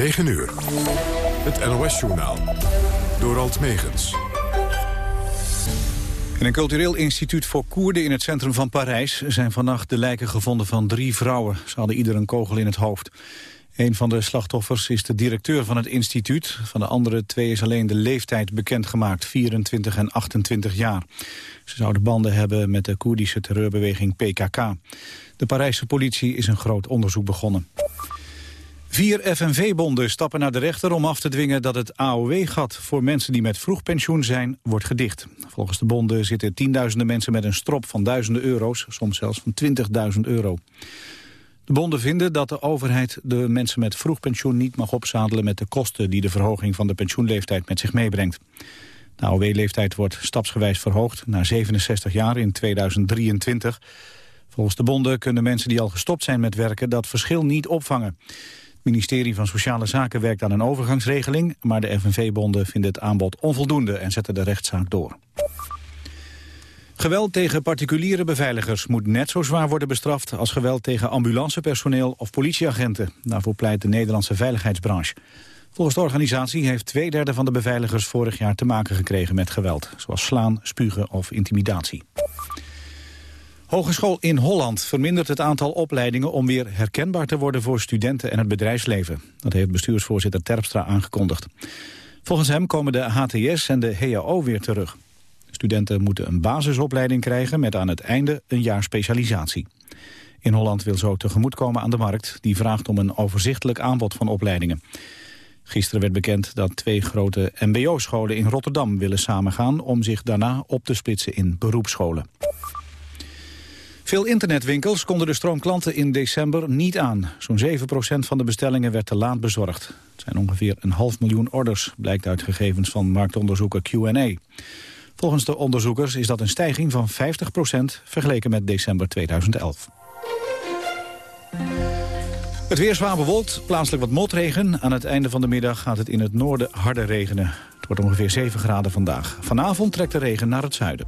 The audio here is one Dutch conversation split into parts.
9 uur. Het NOS-journaal. Door Alt Megens. In een cultureel instituut voor Koerden in het centrum van Parijs... zijn vannacht de lijken gevonden van drie vrouwen. Ze hadden ieder een kogel in het hoofd. Een van de slachtoffers is de directeur van het instituut. Van de andere twee is alleen de leeftijd bekendgemaakt, 24 en 28 jaar. Ze zouden banden hebben met de Koerdische terreurbeweging PKK. De Parijse politie is een groot onderzoek begonnen. Vier FNV-bonden stappen naar de rechter om af te dwingen dat het AOW-gat voor mensen die met vroeg pensioen zijn, wordt gedicht. Volgens de bonden zitten tienduizenden mensen met een strop van duizenden euro's, soms zelfs van 20.000 euro. De bonden vinden dat de overheid de mensen met vroeg pensioen niet mag opzadelen met de kosten die de verhoging van de pensioenleeftijd met zich meebrengt. De AOW-leeftijd wordt stapsgewijs verhoogd naar 67 jaar in 2023. Volgens de bonden kunnen mensen die al gestopt zijn met werken dat verschil niet opvangen. Het ministerie van Sociale Zaken werkt aan een overgangsregeling... maar de FNV-bonden vinden het aanbod onvoldoende en zetten de rechtszaak door. Geweld tegen particuliere beveiligers moet net zo zwaar worden bestraft... als geweld tegen ambulancepersoneel of politieagenten. Daarvoor pleit de Nederlandse veiligheidsbranche. Volgens de organisatie heeft twee derde van de beveiligers vorig jaar te maken gekregen met geweld. Zoals slaan, spugen of intimidatie. Hogeschool in Holland vermindert het aantal opleidingen om weer herkenbaar te worden voor studenten en het bedrijfsleven. Dat heeft bestuursvoorzitter Terpstra aangekondigd. Volgens hem komen de HTS en de HAO weer terug. Studenten moeten een basisopleiding krijgen met aan het einde een jaar specialisatie. In Holland wil zo tegemoetkomen aan de markt. Die vraagt om een overzichtelijk aanbod van opleidingen. Gisteren werd bekend dat twee grote mbo-scholen in Rotterdam willen samengaan... om zich daarna op te splitsen in beroepsscholen. Veel internetwinkels konden de stroom klanten in december niet aan. Zo'n 7% van de bestellingen werd te laat bezorgd. Het zijn ongeveer een half miljoen orders, blijkt uit gegevens van marktonderzoeker Q&A. Volgens de onderzoekers is dat een stijging van 50% vergeleken met december 2011. Het weer zwaar bewolkt, plaatselijk wat motregen. Aan het einde van de middag gaat het in het noorden harder regenen. Het wordt ongeveer 7 graden vandaag. Vanavond trekt de regen naar het zuiden.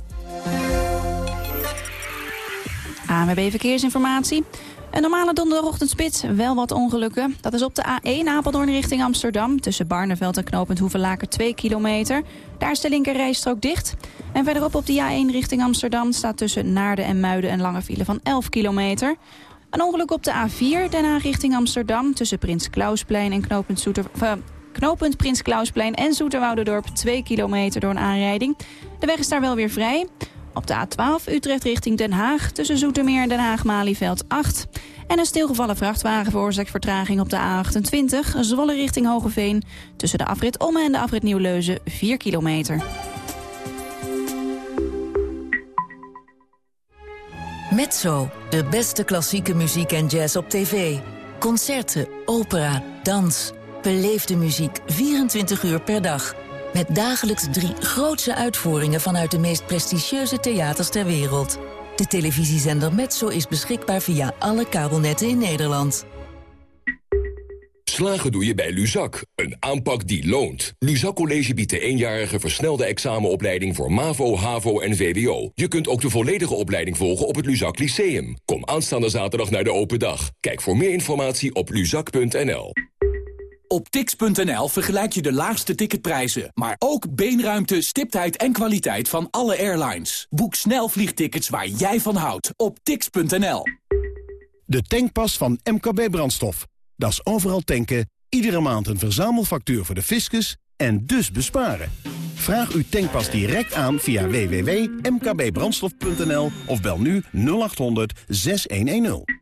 ANWB Verkeersinformatie. Een normale donderdagochtendspits, wel wat ongelukken. Dat is op de A1 Apeldoorn richting Amsterdam. Tussen Barneveld en knooppunt Hoevelaken 2 kilometer. Daar is de linkerrijstrook dicht. En verderop op de A1 richting Amsterdam staat tussen Naarden en Muiden een lange file van 11 kilometer. Een ongeluk op de A4 daarna richting Amsterdam. Tussen Prins Klausplein en uh, knooppunt Prins Klausplein en Zoeterwoudendorp 2 kilometer door een aanrijding. De weg is daar wel weer vrij. Op de A12 Utrecht richting Den Haag tussen Zoetermeer en Den Haag-Malieveld 8. En een stilgevallen vrachtwagen veroorzaakt vertraging op de A28 Zwolle richting Hogeveen. Tussen de afrit Omme en de afrit Nieuwleuzen 4 kilometer. Mezzo, de beste klassieke muziek en jazz op tv. Concerten, opera, dans. Beleefde muziek 24 uur per dag. Met dagelijks drie grootse uitvoeringen vanuit de meest prestigieuze theaters ter wereld. De televisiezender Metso is beschikbaar via alle kabelnetten in Nederland. Slagen doe je bij Luzak, een aanpak die loont. Luzak College biedt de eenjarige versnelde examenopleiding voor MAVO, HAVO en VWO. Je kunt ook de volledige opleiding volgen op het Luzak Lyceum. Kom aanstaande zaterdag naar de open dag. Kijk voor meer informatie op luzak.nl. Op tix.nl vergelijk je de laagste ticketprijzen, maar ook beenruimte, stiptheid en kwaliteit van alle airlines. Boek snel vliegtickets waar jij van houdt op tix.nl. De tankpas van MKB Brandstof. Dat is overal tanken, iedere maand een verzamelfactuur voor de fiscus en dus besparen. Vraag uw tankpas direct aan via www.mkbbrandstof.nl of bel nu 0800 6110.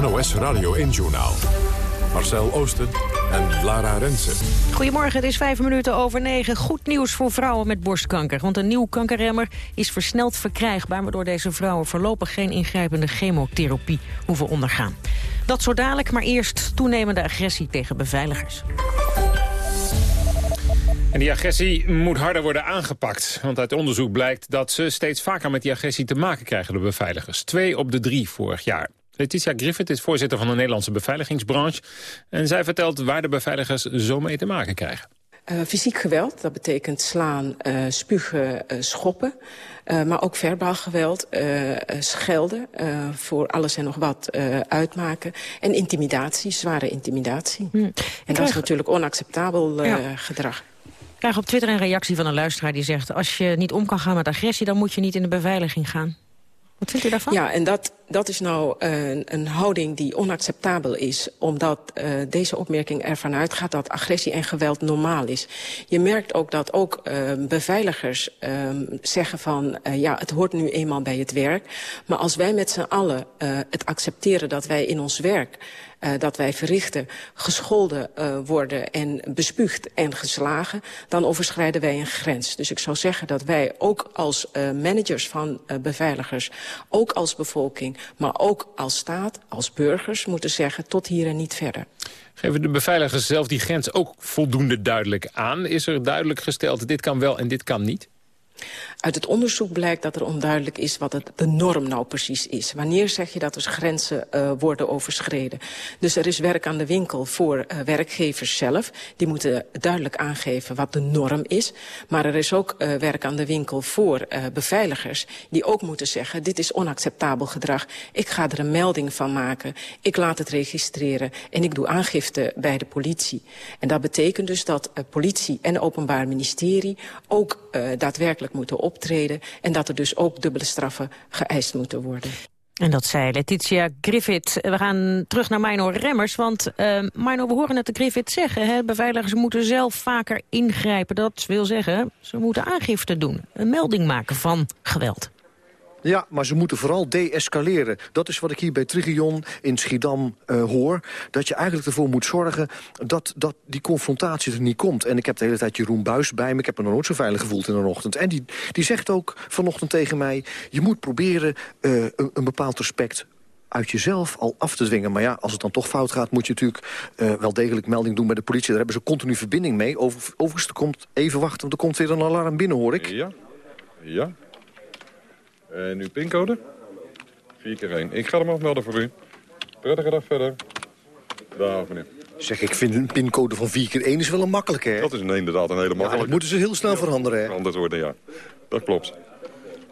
NOS Radio 1-journaal. Marcel Oosten en Lara Rensen. Goedemorgen, het is vijf minuten over negen. Goed nieuws voor vrouwen met borstkanker. Want een nieuw kankerremmer is versneld verkrijgbaar... waardoor deze vrouwen voorlopig geen ingrijpende chemotherapie hoeven ondergaan. Dat zo dadelijk, maar eerst toenemende agressie tegen beveiligers. En die agressie moet harder worden aangepakt. Want uit onderzoek blijkt dat ze steeds vaker met die agressie te maken krijgen, de beveiligers. Twee op de drie vorig jaar. Letitia Griffith is voorzitter van de Nederlandse beveiligingsbranche. En zij vertelt waar de beveiligers zo mee te maken krijgen. Uh, fysiek geweld, dat betekent slaan, uh, spugen, uh, schoppen. maar ook verbaal geweld, schelden, voor alles en nog wat uitmaken. En intimidatie, zware intimidatie. Hm. En dat is natuurlijk onacceptabel ja. gedrag. Ik krijg op Twitter een reactie van een luisteraar die zegt... als je niet om kan gaan met agressie, dan moet je niet in de beveiliging gaan. Wat vindt u daarvan? Ja, en dat, dat is nou een, een houding die onacceptabel is... omdat uh, deze opmerking ervan uitgaat dat agressie en geweld normaal is. Je merkt ook dat ook uh, beveiligers uh, zeggen van... ja, het hoort nu eenmaal bij het werk. Maar als wij met z'n allen het accepteren dat wij in ons werk... Uh, dat wij verrichten, gescholden uh, worden en bespuugd en geslagen... dan overschrijden wij een grens. Dus ik zou zeggen dat wij ook als uh, managers van beveiligers... ook als bevolking, maar ook als staat, als burgers... moeten zeggen tot hier en niet verder. Geven de beveiligers zelf die grens ook voldoende duidelijk aan? Is er duidelijk gesteld, dit kan wel en dit kan niet? Uit het onderzoek blijkt dat er onduidelijk is wat het, de norm nou precies is. Wanneer zeg je dat er grenzen uh, worden overschreden? Dus er is werk aan de winkel voor uh, werkgevers zelf. Die moeten duidelijk aangeven wat de norm is. Maar er is ook uh, werk aan de winkel voor beveiligers. Die ook moeten zeggen, dit is onacceptabel gedrag. Ik ga er een melding van maken. Ik laat het registreren. En ik doe aangifte bij de politie. En dat betekent dus dat politie en openbaar ministerie ook daadwerkelijk moeten optreden... en dat er dus ook dubbele straffen geëist moeten worden. En dat zei Letitia Griffith. We gaan terug naar Mino Remmers, want uh, Mino, we horen het de Griffith zeggen. Hè? Beveiligers moeten zelf vaker ingrijpen. Dat wil zeggen, ze moeten aangifte doen. Een melding maken van geweld. Ja, maar ze moeten vooral deescaleren. Dat is wat ik hier bij Trigion in Schiedam uh, hoor. Dat je eigenlijk ervoor moet zorgen dat, dat die confrontatie er niet komt. En ik heb de hele tijd Jeroen Buis bij me. Ik heb me nog nooit zo veilig gevoeld in een ochtend. En die, die zegt ook vanochtend tegen mij... je moet proberen uh, een, bepaald respect uit jezelf al af te dwingen. Maar ja, als het dan toch fout gaat, moet je natuurlijk uh, wel degelijk melding doen bij de politie. Daar hebben ze continu verbinding mee. Over, overigens, er komt, even wachten, want er komt weer een alarm binnen, hoor ik. Ja, ja. En uw pincode? 4 keer 1. Ik ga hem afmelden voor u. Prettige dag verder. Dag meneer. Zeg, ik vind een pincode van 4 keer 1 is wel een makkelijke, Dat is een, inderdaad een hele makkelijke. Ja, dat moeten ze heel snel veranderen, hè? Veranderd worden, ja. Dat klopt.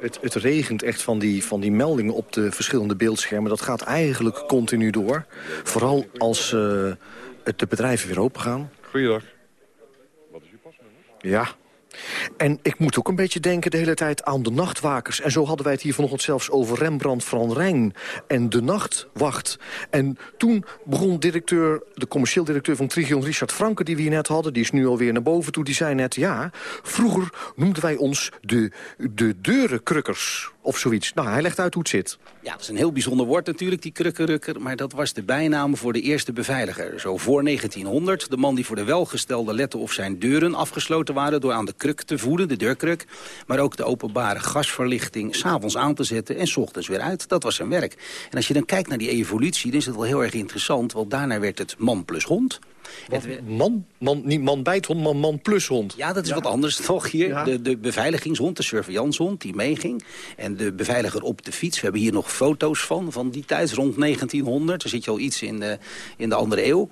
Het, het, regent echt van die, van die meldingen op de verschillende beeldschermen. Dat gaat eigenlijk continu door. Vooral als uh, het de bedrijven weer open gaan. Goeiedag. Wat is uw pasnummer? Ja, en ik moet ook een beetje denken de hele tijd aan de nachtwakers. En zo hadden wij het hier vanochtend zelfs over Rembrandt van Rijn en de nachtwacht. En toen begon directeur, de commercieel directeur van Trigion, Richard Franke... die we hier net hadden, die is nu alweer naar boven toe, die zei net... ja, vroeger noemden wij ons de, de deurenkrukkers of zoiets. Nou, hij legt uit hoe het zit. Ja, dat is een heel bijzonder woord natuurlijk, die krukkenrukker. Maar dat was de bijnaam voor de eerste beveiliger. Zo voor 1900, de man die voor de welgestelde lette of zijn deuren afgesloten waren... door aan de kruk te voeden, de deurkruk. Maar ook de openbare gasverlichting s'avonds aan te zetten en s ochtends weer uit. Dat was zijn werk. En als je dan kijkt naar die evolutie, dan is het wel heel erg interessant. Want daarna werd het man plus hond... Man, man, niet man bijthond, maar man plus hond. Ja, dat is wat anders toch hier. De, de beveiligingshond, de surveillancehond, die meeging. En de beveiliger op de fiets. We hebben hier nog foto's van, van die tijd, rond 1900. Daar zit je al iets in de, in de andere eeuw.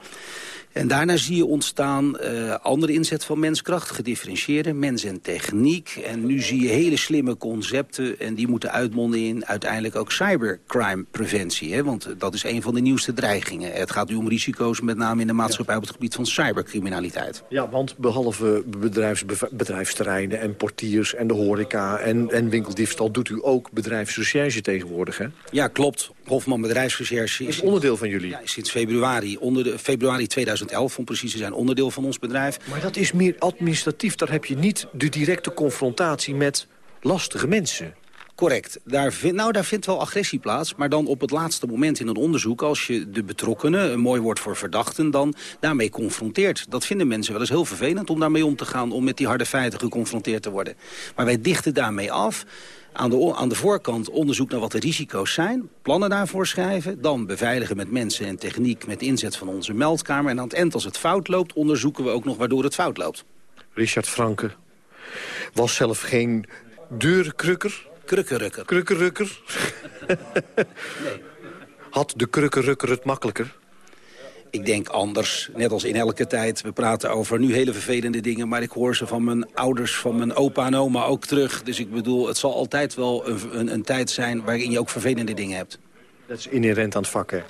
En daarna zie je ontstaan uh, andere inzet van menskracht, gedifferentieerde, mens en techniek. En nu zie je hele slimme concepten en die moeten uitmonden in uiteindelijk ook cybercrime preventie. Hè? Want dat is een van de nieuwste dreigingen. Het gaat nu om risico's met name in de maatschappij op het gebied van cybercriminaliteit. Ja, want behalve bedrijfs, bedrijfsterreinen en portiers en de horeca en, en winkeldiefstal... doet u ook bedrijfsrecherche tegenwoordig, hè? Ja, klopt Hofman Bedrijfsrecherche is onderdeel van jullie? Ja, sinds februari, onder de, februari 2011 om precies te zijn, onderdeel van ons bedrijf. Maar dat is meer administratief. Daar heb je niet de directe confrontatie met lastige mensen. Correct. Daar vind, nou, daar vindt wel agressie plaats. Maar dan op het laatste moment in een onderzoek... als je de betrokkenen, een mooi woord voor verdachten... dan daarmee confronteert. Dat vinden mensen wel eens heel vervelend om daarmee om te gaan... om met die harde feiten geconfronteerd te worden. Maar wij dichten daarmee af aan de, aan de voorkant onderzoek naar wat de risico's zijn. Plannen daarvoor schrijven. Dan beveiligen met mensen en techniek met inzet van onze meldkamer. En aan het eind als het fout loopt onderzoeken we ook nog waardoor het fout loopt. Richard Franke was zelf geen deurenkrukker. Krukkenrukker. Krukkenrukker. nee. Had de krukkenrukker het makkelijker? Ik denk anders, net als in elke tijd. We praten over nu hele vervelende dingen... maar ik hoor ze van mijn ouders, van mijn opa en oma ook terug. Dus ik bedoel, het zal altijd wel een, een, een tijd zijn... waarin je ook vervelende dingen hebt. Dat is inherent aan het vak, hè?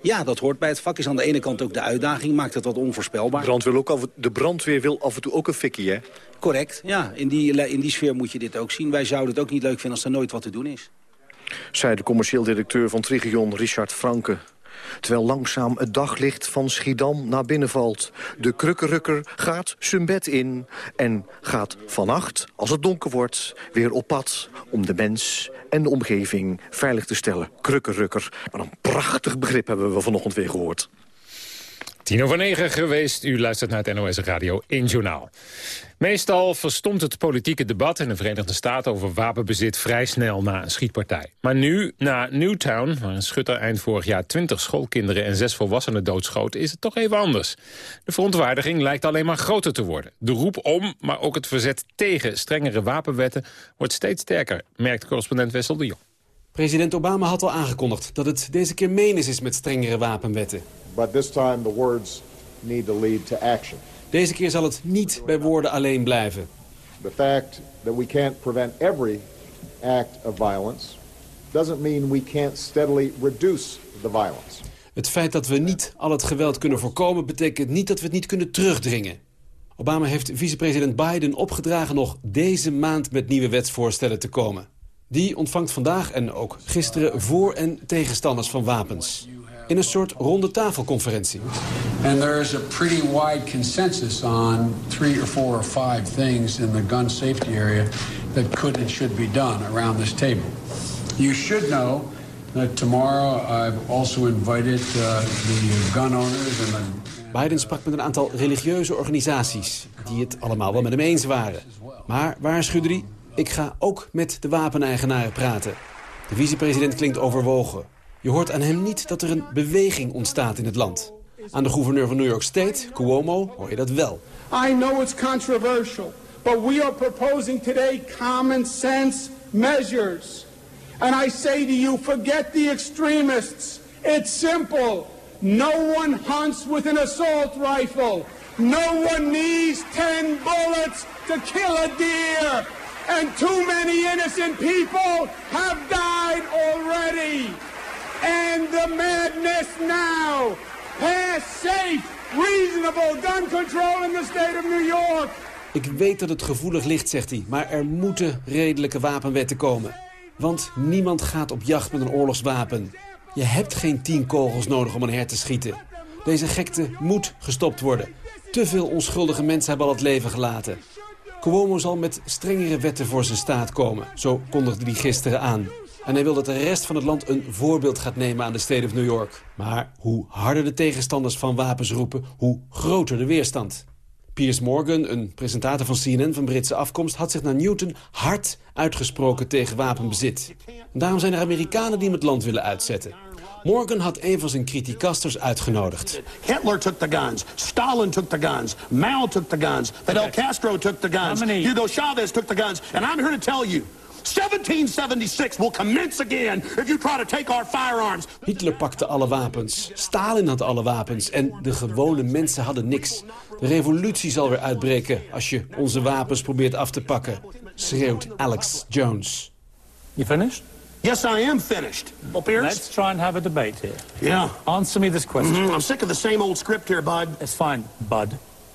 Ja, dat hoort bij het vak. Is aan de ene kant ook de uitdaging, maakt het wat onvoorspelbaar. De brandweer, ook af, de brandweer wil af en toe ook een fikkie, hè? Correct, ja. In die, in die sfeer moet je dit ook zien. Wij zouden het ook niet leuk vinden als er nooit wat te doen is. Zij de commercieel directeur van Trigion, Richard Franke. Terwijl langzaam het daglicht van Schiedam naar binnen valt. De krukkenrukker gaat zijn bed in en gaat vannacht, als het donker wordt, weer op pad om de mens en de omgeving veilig te stellen. Krukkenrukker. Maar een prachtig begrip hebben we vanochtend weer gehoord. Tien over negen geweest. U luistert naar het NOS Radio in Journaal. Meestal verstomt het politieke debat in de Verenigde Staten over wapenbezit vrij snel na een schietpartij. Maar nu, na Newtown, waar een schutter eind vorig jaar 20 schoolkinderen en zes volwassenen doodschoot, is het toch even anders. De verontwaardiging lijkt alleen maar groter te worden. De roep om, maar ook het verzet tegen strengere wapenwetten wordt steeds sterker, merkt correspondent Wessel de Jong. President Obama had al aangekondigd dat het deze keer menens is met strengere wapenwetten. But this time the words need to lead to action. Deze keer zal het niet bij woorden alleen blijven. The fact that we can't prevent every act of violence doesn't mean we can't steadily reduce the violence. Het feit dat we niet al het geweld kunnen voorkomen betekent niet dat we het niet kunnen terugdringen. Obama heeft vicepresident Biden opgedragen nog deze maand met nieuwe wetsvoorstellen te komen. Die ontvangt vandaag en ook gisteren voor- en tegenstanders van wapens in een soort ronde tafelconferentie. And there is a pretty wide consensus on three or four or five things in the gun safety area that could and should be done around this table. You should know that tomorrow I've also invited uh, the gun owners and the Biden sprak met een aantal religieuze organisaties... die het allemaal wel met hem eens waren. Maar waarschuwde hij, ik ga ook met de wapeneigenaren praten. De vicepresident klinkt overwogen. Je hoort aan hem niet dat er een beweging ontstaat in het land. Aan de gouverneur van New York State, Cuomo, hoor je dat wel. I know it's controversial, but we are proposing today common sense measures. And I say to you, forget the extremists. It's simple. No one hunts with an assault rifle. No one needs 10 bullets to kill a deer. And too many innocent people have died already. And the madness now. Pass safe, reasonable gun control in the state of New York. Ik weet dat het gevoelig ligt, zegt hij, maar er moeten redelijke wapenwetten komen. Want niemand gaat op jacht met een oorlogswapen. Je hebt geen tien kogels nodig om een hert te schieten. Deze gekte moet gestopt worden. Te veel onschuldige mensen hebben al het leven gelaten. Cuomo zal met strengere wetten voor zijn staat komen. Zo kondigde hij gisteren aan. En hij wil dat de rest van het land een voorbeeld gaat nemen aan de State of New York. Maar hoe harder de tegenstanders van wapens roepen, hoe groter de weerstand. Piers Morgan, een presentator van CNN van Britse afkomst... had zich naar Newton hard uitgesproken tegen wapenbezit. En daarom zijn er Amerikanen die hem het land willen uitzetten. Morgan had een van zijn criticasters uitgenodigd. Hitler took the guns. Stalin took the guns. Mao took the guns. Fidel Castro took the guns. Hugo Chavez took the guns. And I'm here to tell you... 1776 will commence again if you try to take our firearms. Hitler pakte alle wapens. Stalin had alle wapens. En de gewone mensen hadden niks. De revolutie zal weer uitbreken als je onze wapens probeert af te pakken. Schreeuwt Alex Jones. You finished? Yes, I am finished. Well, Pierce? Let's try and have a debate here. Yeah. Answer me this question. Mm -hmm. I'm sick of the same old script here, bud. It's fine, bud.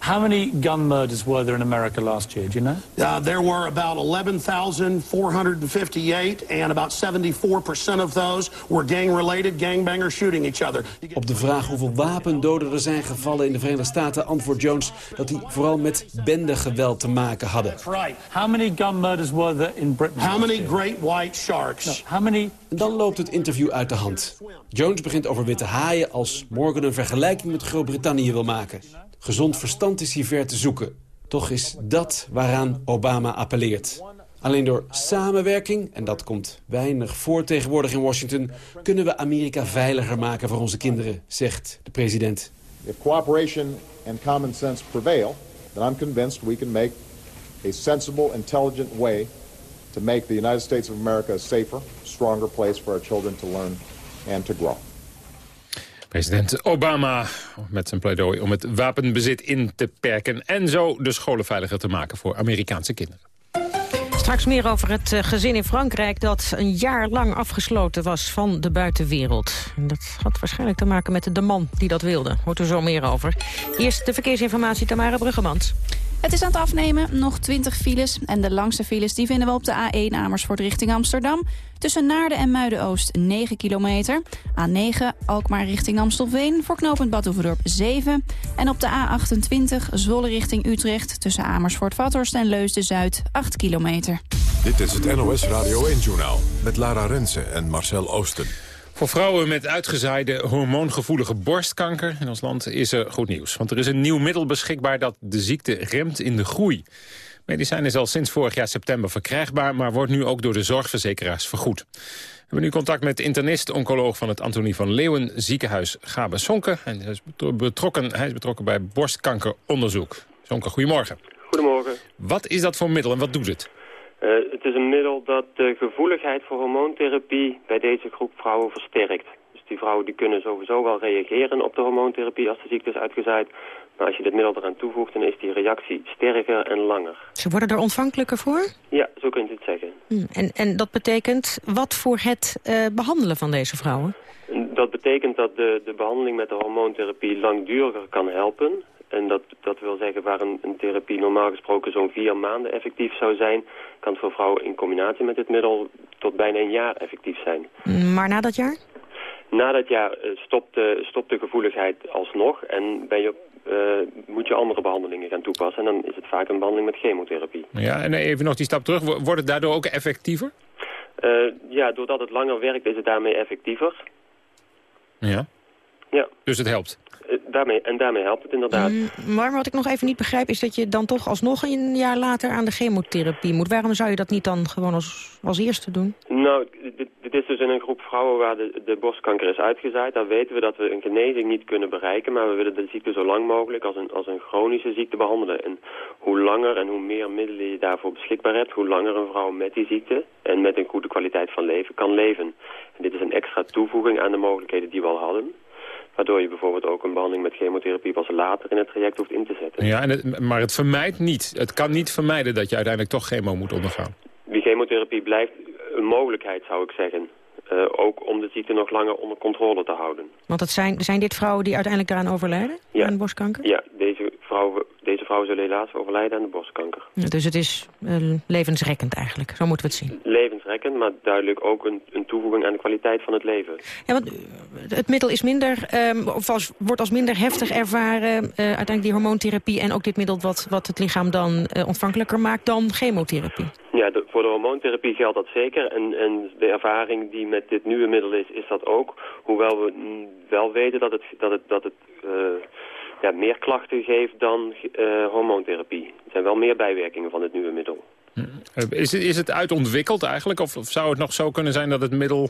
How many gun murders were there in America last year, do you know? Uh, there were about 11,458, and about 74% of those were gang-related, gangbangers shooting each other. Op de vraag hoeveel wapendoden er zijn gevallen in de Verenigde Staten... antwoordt Jones dat die vooral met bendegeweld te maken hadden. Right. How many gun murders were there in Britain? How many great white sharks? No, how many... En dan loopt het interview uit de hand. Jones begint over witte haaien als Morgan een vergelijking met Groot-Brittannië wil maken. Gezond verstand is hier ver te zoeken. Toch is dat waaraan Obama appelleert. Alleen door samenwerking, en dat komt weinig voor tegenwoordig in Washington... kunnen we Amerika veiliger maken voor onze kinderen, zegt de president. If cooperation and common sense prevail, then I'm convinced we can make a sensible, intelligent way to make the United States of America a safer, stronger place for our children to learn and to grow. President Obama met zijn pleidooi om het wapenbezit in te perken... en zo de scholen veiliger te maken voor Amerikaanse kinderen. Straks meer over het eh, gezin in Frankrijk dat een jaar lang afgesloten was van de buitenwereld. En dat had waarschijnlijk te maken met de man die dat wilde. Hoort er zo meer over. Eerst de verkeersinformatie, Tamara Bruggemans. Het is aan het afnemen, nog 20 files. En de langste files die vinden we op de A1 Amersfoort richting Amsterdam. Tussen Naarden en Muiden-Oost 9 kilometer. A9 Alkmaar richting Amstelveen voor knooppunt Badhoevedorp 7. En op de A28 Zwolle richting Utrecht tussen Amersfoort-Vathorst en Leusden-Zuid 8 kilometer. Dit is het NOS Radio 1-journaal met Lara Rensen en Marcel Oosten. Voor vrouwen met uitgezaaide hormoongevoelige borstkanker in ons land is er goed nieuws. Want er is een nieuw middel beschikbaar dat de ziekte remt in de groei. Medicijn is al sinds vorig jaar september verkrijgbaar... maar wordt nu ook door de zorgverzekeraars vergoed. We hebben nu contact met internist-oncoloog van het Antonie van Leeuwen ziekenhuis Gabe Sonke. En hij is betrokken, hij is betrokken bij borstkankeronderzoek. Sonke, goedemorgen. Goedemorgen. Wat is dat voor middel en wat doet het? Uh, het is een middel dat de gevoeligheid voor hormoontherapie bij deze groep vrouwen versterkt. Dus die vrouwen die kunnen sowieso wel reageren op de hormoontherapie als de ziekte is uitgezaaid. Maar als je dit middel eraan toevoegt, dan is die reactie sterker en langer. Ze worden er ontvankelijker voor? Ja, zo kunt u het zeggen. Hm. En, en dat betekent wat voor het uh, behandelen van deze vrouwen? Dat betekent dat de, de behandeling met de hormoontherapie langduriger kan helpen. En dat, dat wil zeggen waar een, een therapie normaal gesproken zo'n vier maanden effectief zou zijn... kan het voor vrouwen in combinatie met dit middel tot bijna een jaar effectief zijn. Maar na dat jaar? Na dat jaar uh, stopt, de, stopt de gevoeligheid alsnog en ben je, uh, moet je andere behandelingen gaan toepassen. En dan is het vaak een behandeling met chemotherapie. Ja, en even nog die stap terug. Wordt het daardoor ook effectiever? Uh, ja, doordat het langer werkt is het daarmee effectiever. Ja? Ja. Dus het helpt? Daarmee, en daarmee helpt het inderdaad. Mm, maar wat ik nog even niet begrijp is dat je dan toch alsnog een jaar later aan de chemotherapie moet. Waarom zou je dat niet dan gewoon als, als eerste doen? Nou, dit, dit is dus in een groep vrouwen waar de, de borstkanker is uitgezaaid. Daar weten we dat we een genezing niet kunnen bereiken. Maar we willen de ziekte zo lang mogelijk als een, als een chronische ziekte behandelen. En hoe langer en hoe meer middelen je daarvoor beschikbaar hebt... hoe langer een vrouw met die ziekte en met een goede kwaliteit van leven kan leven. En dit is een extra toevoeging aan de mogelijkheden die we al hadden. Waardoor je bijvoorbeeld ook een behandeling met chemotherapie pas later in het traject hoeft in te zetten. Ja, en het, maar het vermijdt niet. Het kan niet vermijden dat je uiteindelijk toch chemo moet ondergaan. Die chemotherapie blijft een mogelijkheid, zou ik zeggen. Uh, ook om de ziekte nog langer onder controle te houden. Want het zijn, zijn dit vrouwen die uiteindelijk daaraan overlijden? Ja. Aan borstkanker? Ja, deze vrouwen, deze vrouwen zullen helaas overlijden aan de borstkanker. Dus het is uh, levensrekkend eigenlijk, zo moeten we het zien. Levensrekkend, maar duidelijk ook een, een toevoeging aan de kwaliteit van het leven. Ja, want het middel is minder, um, of als, wordt als minder heftig ervaren, uh, uiteindelijk die hormoontherapie... en ook dit middel wat, wat het lichaam dan uh, ontvankelijker maakt dan chemotherapie. Ja, de, voor de hormoontherapie geldt dat zeker. En, en de ervaring die met dit nieuwe middel is, is dat ook. Hoewel we wel weten dat het, dat het, dat het ja, meer klachten geeft dan uh, hormoontherapie. Er zijn wel meer bijwerkingen van het nieuwe middel. Is het, is het uitontwikkeld eigenlijk? Of, of zou het nog zo kunnen zijn dat het middel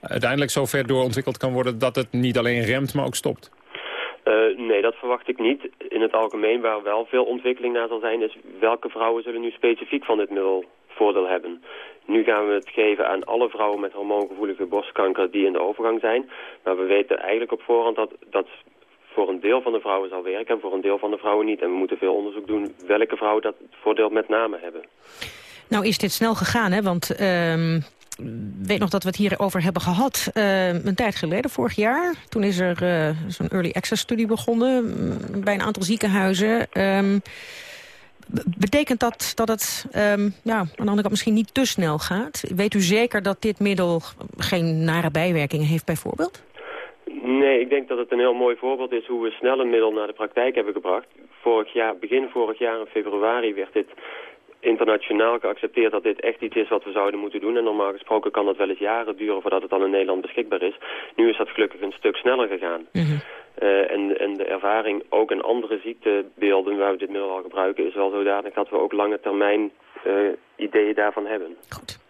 uiteindelijk zo ver doorontwikkeld kan worden... dat het niet alleen remt, maar ook stopt? Uh, nee, dat verwacht ik niet. In het algemeen waar wel veel ontwikkeling naar zal zijn... is welke vrouwen zullen nu specifiek van dit middel voordeel hebben. Nu gaan we het geven aan alle vrouwen met hormoongevoelige borstkanker die in de overgang zijn. Maar we weten eigenlijk op voorhand dat dat voor een deel van de vrouwen zal werken en voor een deel van de vrouwen niet. En we moeten veel onderzoek doen welke vrouwen dat voordeel met name hebben. Nou is dit snel gegaan, hè? want um, weet nog dat we het hierover hebben gehad uh, een tijd geleden, vorig jaar. Toen is er uh, zo'n early access studie begonnen mm, bij een aantal ziekenhuizen. Um, betekent dat dat het ja, aan de andere kant misschien niet te snel gaat? Weet u zeker dat dit middel geen nare bijwerkingen heeft bijvoorbeeld? Nee, ik denk dat het een heel mooi voorbeeld is hoe we snel een middel naar de praktijk hebben gebracht. Vorig jaar, begin vorig jaar in februari werd dit internationaal geaccepteerd dat dit echt iets is wat we zouden moeten doen. En normaal gesproken kan dat wel eens jaren duren voordat het dan in Nederland beschikbaar is. Nu is dat gelukkig een stuk sneller gegaan. Mm -hmm. uh, en, en de ervaring ook in andere ziektebeelden waar we dit middel al gebruiken is wel zodanig dat we ook lange termijn uh, ideeën daarvan hebben. Goed.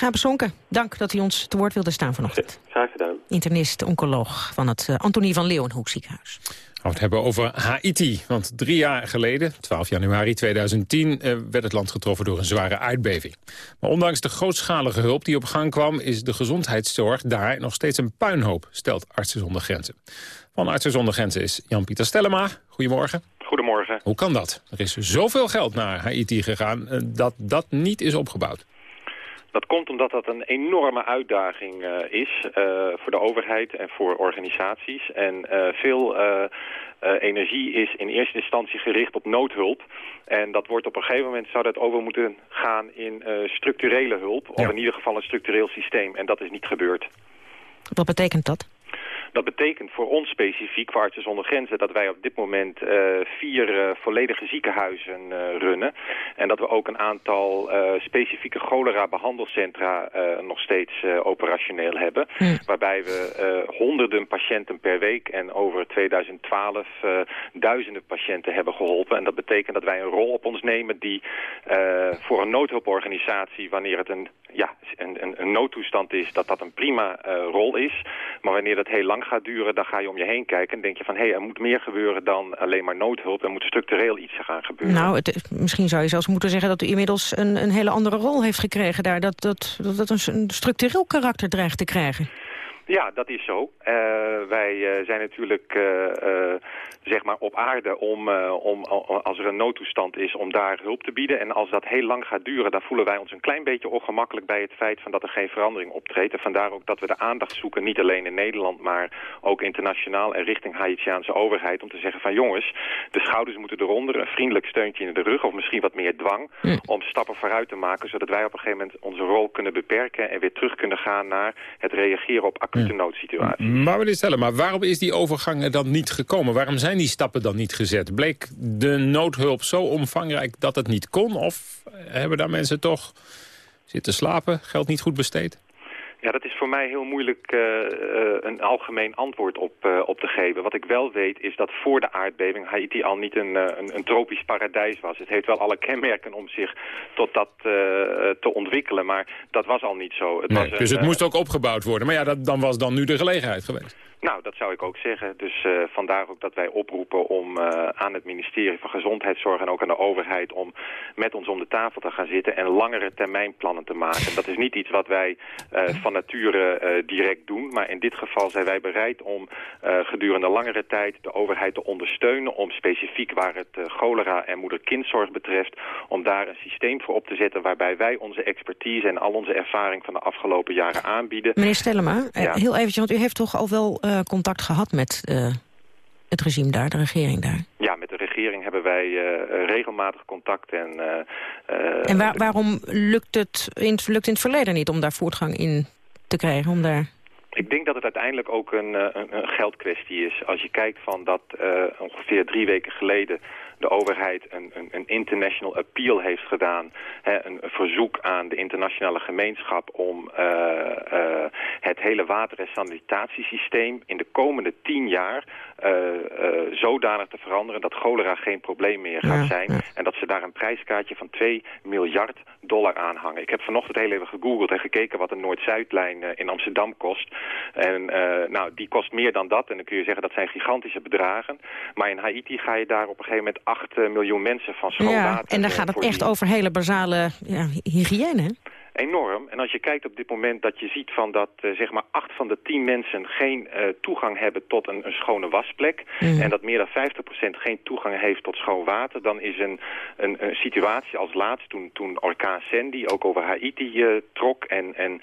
Gabe Sonken, dank dat u ons te woord wilde staan vanochtend. Graag gedaan. Internist, oncoloog van het uh, Antonie van Leeuwenhoek ziekenhuis. We gaan het hebben over Haiti. Want drie jaar geleden, 12 januari 2010, eh, werd het land getroffen door een zware aardbeving. Maar ondanks de grootschalige hulp die op gang kwam... is de gezondheidszorg daar nog steeds een puinhoop, stelt Artsen zonder Grenzen. Van Artsen zonder Grenzen is Jan-Pieter Stellema. Goedemorgen. Goedemorgen. Hoe kan dat? Er is zoveel geld naar Haiti gegaan eh, dat dat niet is opgebouwd. Dat komt omdat dat een enorme uitdaging uh, is uh, voor de overheid en voor organisaties. En uh, veel energie is in eerste instantie gericht op noodhulp. En dat wordt op een gegeven moment zou dat over moeten gaan in structurele hulp. Ja. Of in ieder geval een structureel systeem. En dat is niet gebeurd. Wat betekent dat? Dat betekent voor ons specifiek, voor Artsen zonder Grenzen... dat wij op dit moment uh, vier uh, volledige ziekenhuizen uh, runnen. En dat we ook een aantal specifieke cholera-behandelcentra nog steeds operationeel hebben. Hm. Waarbij we honderden patiënten per week en over 2012 duizenden patiënten hebben geholpen. En dat betekent dat wij een rol op ons nemen die voor een noodhulporganisatie... wanneer het een, ja, een, een, een noodtoestand is, dat dat een prima rol is. Maar wanneer dat heel lang gaat duren, dan ga je om je heen kijken en denk je van hé, hey, er moet meer gebeuren dan alleen maar noodhulp. Er moet structureel iets gaan gebeuren. Nou, het, misschien zou je zelfs moeten zeggen dat u inmiddels een, een hele andere rol heeft gekregen daar. Dat dat, dat, dat een, een structureel karakter dreigt te krijgen. Ja, dat is zo. Uh, wij uh, zijn natuurlijk uh, zeg maar op aarde om, om, als er een noodtoestand is, om daar hulp te bieden. En als dat heel lang gaat duren, dan voelen wij ons een klein beetje ongemakkelijk bij het feit van dat er geen verandering optreedt. En vandaar ook dat we de aandacht zoeken, niet alleen in Nederland, maar ook internationaal en richting Haitiaanse overheid. Om te zeggen van jongens, de schouders moeten eronder, een vriendelijk steuntje in de rug of misschien wat meer dwang. Mm. Om stappen vooruit te maken, zodat wij op een gegeven moment onze rol kunnen beperken en weer terug kunnen gaan naar het reageren op acute noodsituaties. Maar Stellen, maar waarom is die overgang er dan niet gekomen? Waarom zijn die stappen dan niet gezet? Bleek de noodhulp zo omvangrijk dat het niet kon? Of hebben daar mensen toch zitten slapen, geld niet goed besteed? Ja, dat is voor mij heel moeilijk uh, een algemeen antwoord op, uh, op te geven. Wat ik wel weet is dat voor de aardbeving Haiti al niet een, een, een tropisch paradijs was. Het heeft wel alle kenmerken om zich tot dat te ontwikkelen, maar dat was al niet zo. Het nee, was dus het moest ook opgebouwd worden. Maar ja, dat, dan was dan nu de gelegenheid geweest. Nou, dat zou ik ook zeggen. Dus uh, vandaar ook dat wij oproepen om uh, aan het ministerie van Gezondheidszorg... en ook aan de overheid om met ons om de tafel te gaan zitten... en langere termijnplannen te maken. Dat is niet iets wat wij uh, van nature direct doen. Maar in dit geval zijn wij bereid om gedurende langere tijd... de overheid te ondersteunen om specifiek waar het cholera en moeder-kindzorg betreft... om daar een systeem voor op te zetten... waarbij wij onze expertise en al onze ervaring van de afgelopen jaren aanbieden. Meneer Stellema, ja. heel eventjes, want u heeft toch al wel uh, contact gehad met uh, het regime daar, de regering daar? Ja, met de regering hebben wij uh, regelmatig contact. En, en waar, waarom lukt het, in, lukt in het verleden niet om daar voortgang in te krijgen? Om daar... Ik denk dat het uiteindelijk ook een, een, een geldkwestie is. Als je kijkt van dat ongeveer drie weken geleden de overheid een, een, een international appeal heeft gedaan. Hè, een, verzoek aan de internationale gemeenschap om uh, uh, het hele water- en sanitatiesysteem in de komende tien jaar uh, zodanig te veranderen dat cholera geen probleem meer gaat ja, zijn. Ja. En dat ze daar een prijskaartje van 2 miljard dollar aan hangen. Ik heb vanochtend heel even gegoogeld en gekeken wat een Noord-Zuidlijn in Amsterdam kost. En nou, die kost meer dan dat. En dan kun je zeggen dat zijn gigantische bedragen. Maar in Haiti ga je daar op een gegeven moment 8 miljoen mensen van schoon ja, water. En dan gaat het echt over hele basale ja, hygiëne, Enorm. En als je kijkt op dit moment dat je ziet van dat uh, zeg maar acht van de tien mensen geen uh, toegang hebben tot een, een schone wasplek. Mm. En dat meer dan 50% geen toegang heeft tot schoon water. Dan is een, een, een situatie als laatst toen, toen orkaan Sandy ook over Haiti uh, trok. En, en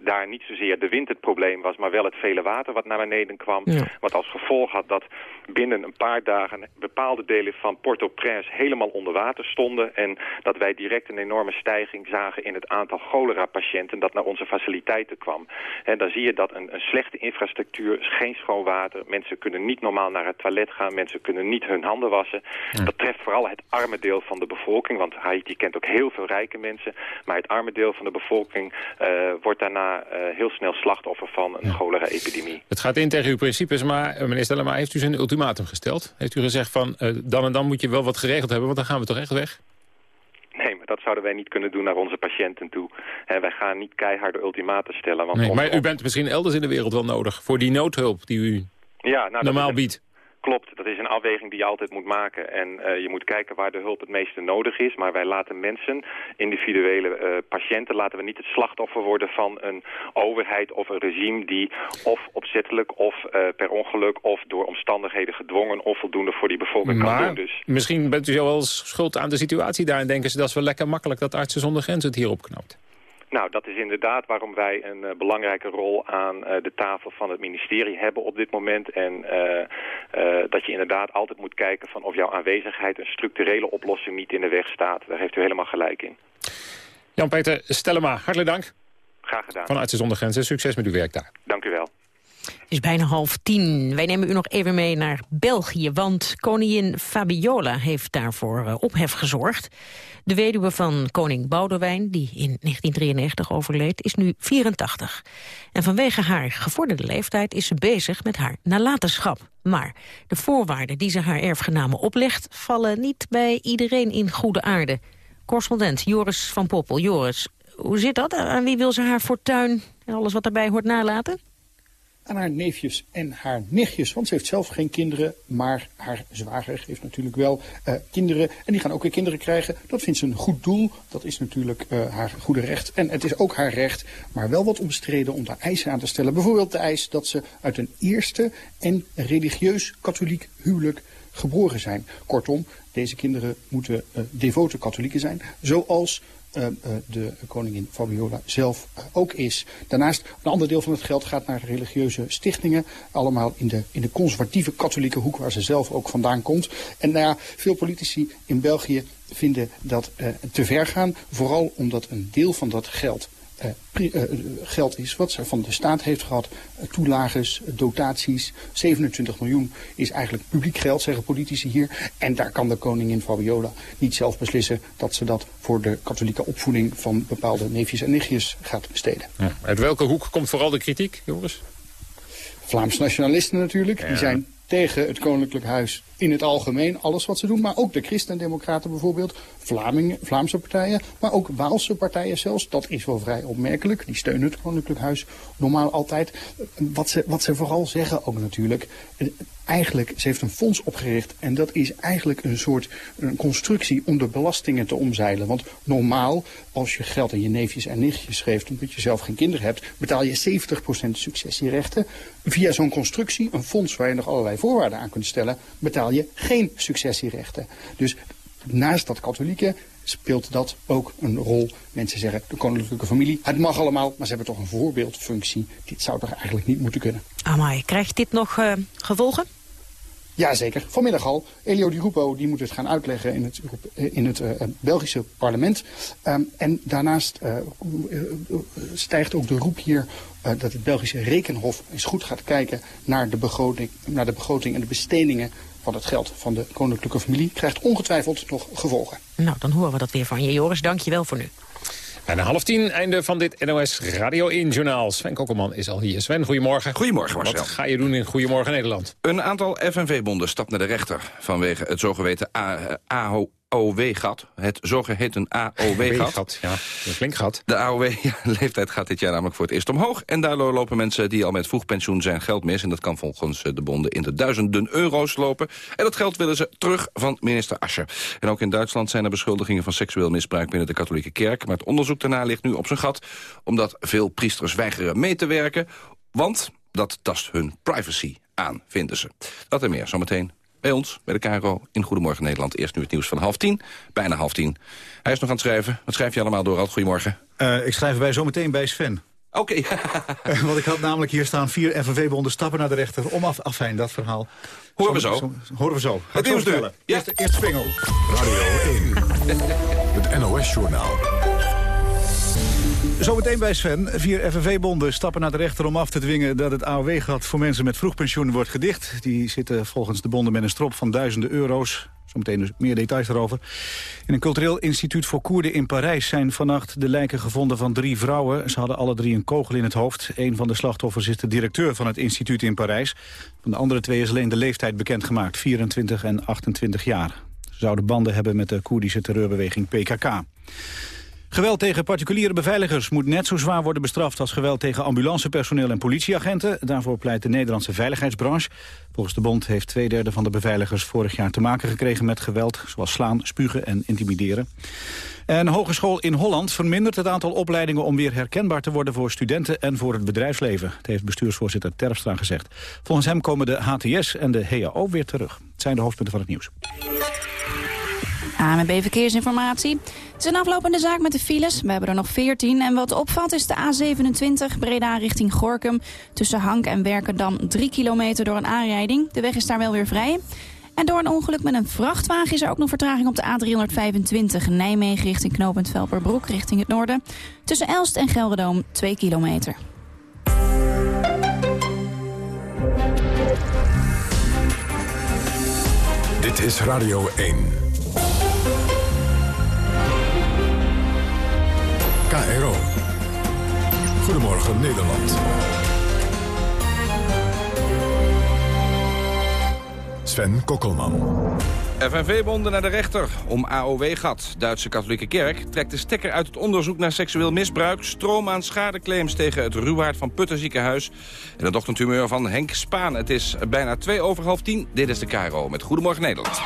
daar niet zozeer de wind het probleem was, maar wel het vele water wat naar beneden kwam. Ja. Wat als gevolg had dat binnen een paar dagen bepaalde delen van Port-au-Prince helemaal onder water stonden. En dat wij direct een enorme stijging zagen in het aantal cholera-patiënten dat naar onze faciliteiten kwam. En dan zie je dat een, een slechte infrastructuur, geen schoon water, mensen kunnen niet normaal naar het toilet gaan, mensen kunnen niet hun handen wassen. Dat treft vooral het arme deel van de bevolking, want Haiti kent ook heel veel rijke mensen, maar het arme deel van de bevolking uh, wordt daarna uh, heel snel slachtoffer van een ja. cholera-epidemie. Het gaat in tegen uw principes, maar uh, meneer Stellema, heeft u zijn ultimatum gesteld? Heeft u gezegd van dan en dan moet je wel wat geregeld hebben, want dan gaan we toch echt weg? Dat zouden wij niet kunnen doen naar onze patiënten toe. En wij gaan niet keiharde ultimaten stellen. Want nee, maar u bent misschien elders in de wereld wel nodig voor die noodhulp die u ja, nou, normaal biedt. Klopt, dat is een afweging die je altijd moet maken. En uh, je moet kijken waar de hulp het meeste nodig is. Maar wij laten mensen, individuele uh, patiënten, laten we niet het slachtoffer worden van een overheid of een regime die of opzettelijk of uh, per ongeluk of door omstandigheden gedwongen onvoldoende voor die bevolking maar, kan doen. Dus. misschien bent u zo wel schuld aan de situatie daar en denken ze dat is wel lekker makkelijk dat Artsen zonder Grenzen het hier opknapt. Nou, dat is inderdaad waarom wij een uh, belangrijke rol aan uh, de tafel van het ministerie hebben op dit moment. En uh, dat je inderdaad altijd moet kijken van of jouw aanwezigheid een structurele oplossing niet in de weg staat. Daar heeft u helemaal gelijk in. Jan-Peter Stellema, hartelijk dank. Graag gedaan. Van Artsen zonder Grenzen, succes met uw werk daar. Dank u wel. Het is bijna half tien. Wij nemen u nog even mee naar België, want koningin Fabiola heeft daarvoor uh, ophef gezorgd. De weduwe van koning Boudewijn, die in 1993 overleed, is nu 84. En vanwege haar gevorderde leeftijd is ze bezig met haar nalatenschap. Maar de voorwaarden die ze haar erfgenamen oplegt... vallen niet bij iedereen in goede aarde. Correspondent Joris van Poppel. Joris, hoe zit dat? Aan wie wil ze haar fortuin en alles wat daarbij hoort nalaten? Aan haar neefjes en haar nichtjes. Want ze heeft zelf geen kinderen, maar haar zwager heeft natuurlijk wel uh, kinderen. En die gaan ook weer kinderen krijgen. Dat vindt ze een goed doel. Dat is natuurlijk uh, haar goede recht. En het is ook haar recht, maar wel wat omstreden om daar eisen aan te stellen. Bijvoorbeeld de eis dat ze uit een eerste en religieus katholiek huwelijk geboren zijn. Kortom, deze kinderen moeten uh, devote katholieken zijn. Zoals de koningin Fabiola zelf uh, ook is. Daarnaast, een ander deel van het geld gaat naar religieuze stichtingen. Allemaal in de, in de conservatieve katholieke hoek waar ze zelf ook vandaan komt. En nou ja, veel politici in België vinden dat te ver gaan. Vooral omdat een deel van dat geld geld is wat ze van de staat heeft gehad. Uh, toelages, dotaties. 27 miljoen is eigenlijk publiek geld, zeggen politici hier. En daar kan de koningin Fabiola niet zelf beslissen dat ze dat voor de katholieke opvoeding van bepaalde neefjes en nichtjes gaat besteden. Ja. Uit welke hoek komt vooral de kritiek, Joris? Vlaams nationalisten natuurlijk. Ja. Die zijn tegen het koninklijk huis in het algemeen, alles wat ze doen. Maar ook de christendemocraten bijvoorbeeld, Vlaamse partijen, maar ook Waalse partijen zelfs. Dat is wel vrij opmerkelijk. Die steunen het koninklijk huis normaal altijd. Wat ze, wat ze vooral zeggen ook natuurlijk, eigenlijk, ze heeft een fonds opgericht en dat is eigenlijk een soort een constructie om de belastingen te omzeilen. Want normaal, als je geld aan je neefjes en nichtjes geeft omdat je zelf geen kinderen hebt, betaal je 70% successierechten. Via zo'n constructie, een fonds waar je nog allerlei voorwaarden aan kunt stellen, betaal je geen successierechten. Dus naast dat katholieke speelt dat ook een rol. Mensen zeggen, de koninklijke familie, het mag allemaal, maar ze hebben toch een voorbeeldfunctie. Dit zou toch eigenlijk niet moeten kunnen. Amai, krijgt dit nog uh, gevolgen? Jazeker, vanmiddag al. Elio Di Rupo die moet het gaan uitleggen in het, in het uh, Belgische parlement. Um, en daarnaast uh, stijgt ook de roep hier dat het Belgische Rekenhof eens goed gaat kijken naar de begroting, naar de begroting en de bestedingen van het geld van de koninklijke familie. Krijgt ongetwijfeld nog gevolgen. Nou, dan horen we dat weer van je, Joris. Dank je wel voor nu. Bijna half tien, einde van dit NOS Radio 1-journaal. Sven Kokkelman is al hier. Sven, goedemorgen. Goedemorgen, Marcel. Wat ga je doen in Goedemorgen Nederland? Een aantal FNV-bonden stapt naar de rechter... vanwege het zogeweten AOW-gat. Het zogeheten AOW-gat. ja, een flink gat. De AOW-leeftijd gaat dit jaar namelijk voor het eerst omhoog. En daardoor lopen mensen die al met vroeg pensioen zijn geld mis. En dat kan volgens de bonden in de duizenden euro's lopen. En dat geld willen ze terug van minister Ascher. En ook in Duitsland zijn er beschuldigingen van seksueel misbruik binnen de katholieke kerk. Maar het onderzoek daarna ligt nu op zijn gat. Omdat veel priesters weigeren mee te werken. Want dat tast hun privacy aan, vinden ze. Dat en meer zometeen bij ons, bij de KRO, in Goedemorgen Nederland. Eerst nu het nieuws van half tien, bijna half tien. Hij is nog aan het schrijven. Wat schrijf je allemaal door? Goedemorgen. Uh, ik schrijf erbij zometeen bij Sven. Oké. Okay. Want ik had namelijk hier staan vier FNV-bonden stappen naar de rechter. Om af, afijn, dat verhaal. Horen we zo. Horen we zo. het nieuws nu. Ja. Eerst, eerst Springel. Radio 1. het NOS-journaal. Zometeen bij Sven. Vier FNV-bonden stappen naar de rechter om af te dwingen... dat het AOW-gat voor mensen met vroegpensioen wordt gedicht. Die zitten volgens de bonden met een strop van duizenden euro's. Zometeen dus meer details daarover. In een cultureel instituut voor Koerden in Parijs... zijn vannacht de lijken gevonden van drie vrouwen. Ze hadden alle drie een kogel in het hoofd. Een van de slachtoffers is de directeur van het instituut in Parijs. Van de andere twee is alleen de leeftijd bekendgemaakt. 24 en 28 jaar. Ze zouden banden hebben met de Koerdische terreurbeweging PKK. Geweld tegen particuliere beveiligers moet net zo zwaar worden bestraft als geweld tegen ambulancepersoneel en politieagenten. Daarvoor pleit de Nederlandse veiligheidsbranche. Volgens de bond heeft twee derde van de beveiligers vorig jaar te maken gekregen met geweld, zoals slaan, spugen en intimideren. En hogeschool in Holland vermindert het aantal opleidingen om weer herkenbaar te worden voor studenten en voor het bedrijfsleven. Het heeft bestuursvoorzitter Terpstra gezegd. Volgens hem komen de HTS en de HAO weer terug. Het zijn de hoofdpunten van het nieuws. AMB Verkeersinformatie. Het is een aflopende zaak met de files. We hebben er nog 14. En wat opvalt is de A27 Breda richting Gorkum. Tussen Hank en Werkendam 3 kilometer door een aanrijding. De weg is daar wel weer vrij. En door een ongeluk met een vrachtwagen is er ook nog vertraging op de A325 Nijmegen richting knooppunt Velperbroek richting het noorden. Tussen Elst en Gelredoom 2 kilometer. Dit is Radio 1. KRO. Goedemorgen Nederland. Sven Kokkelman. FNV-bonden naar de rechter om AOW-gat. Duitse katholieke kerk trekt de stekker uit het onderzoek naar seksueel misbruik... stroom aan schadeclaims tegen het Ruwaard van Putten ziekenhuis... en het ochtendhumeur van Henk Spaan. Het is bijna twee over half tien. Dit is de KRO met Goedemorgen Nederland.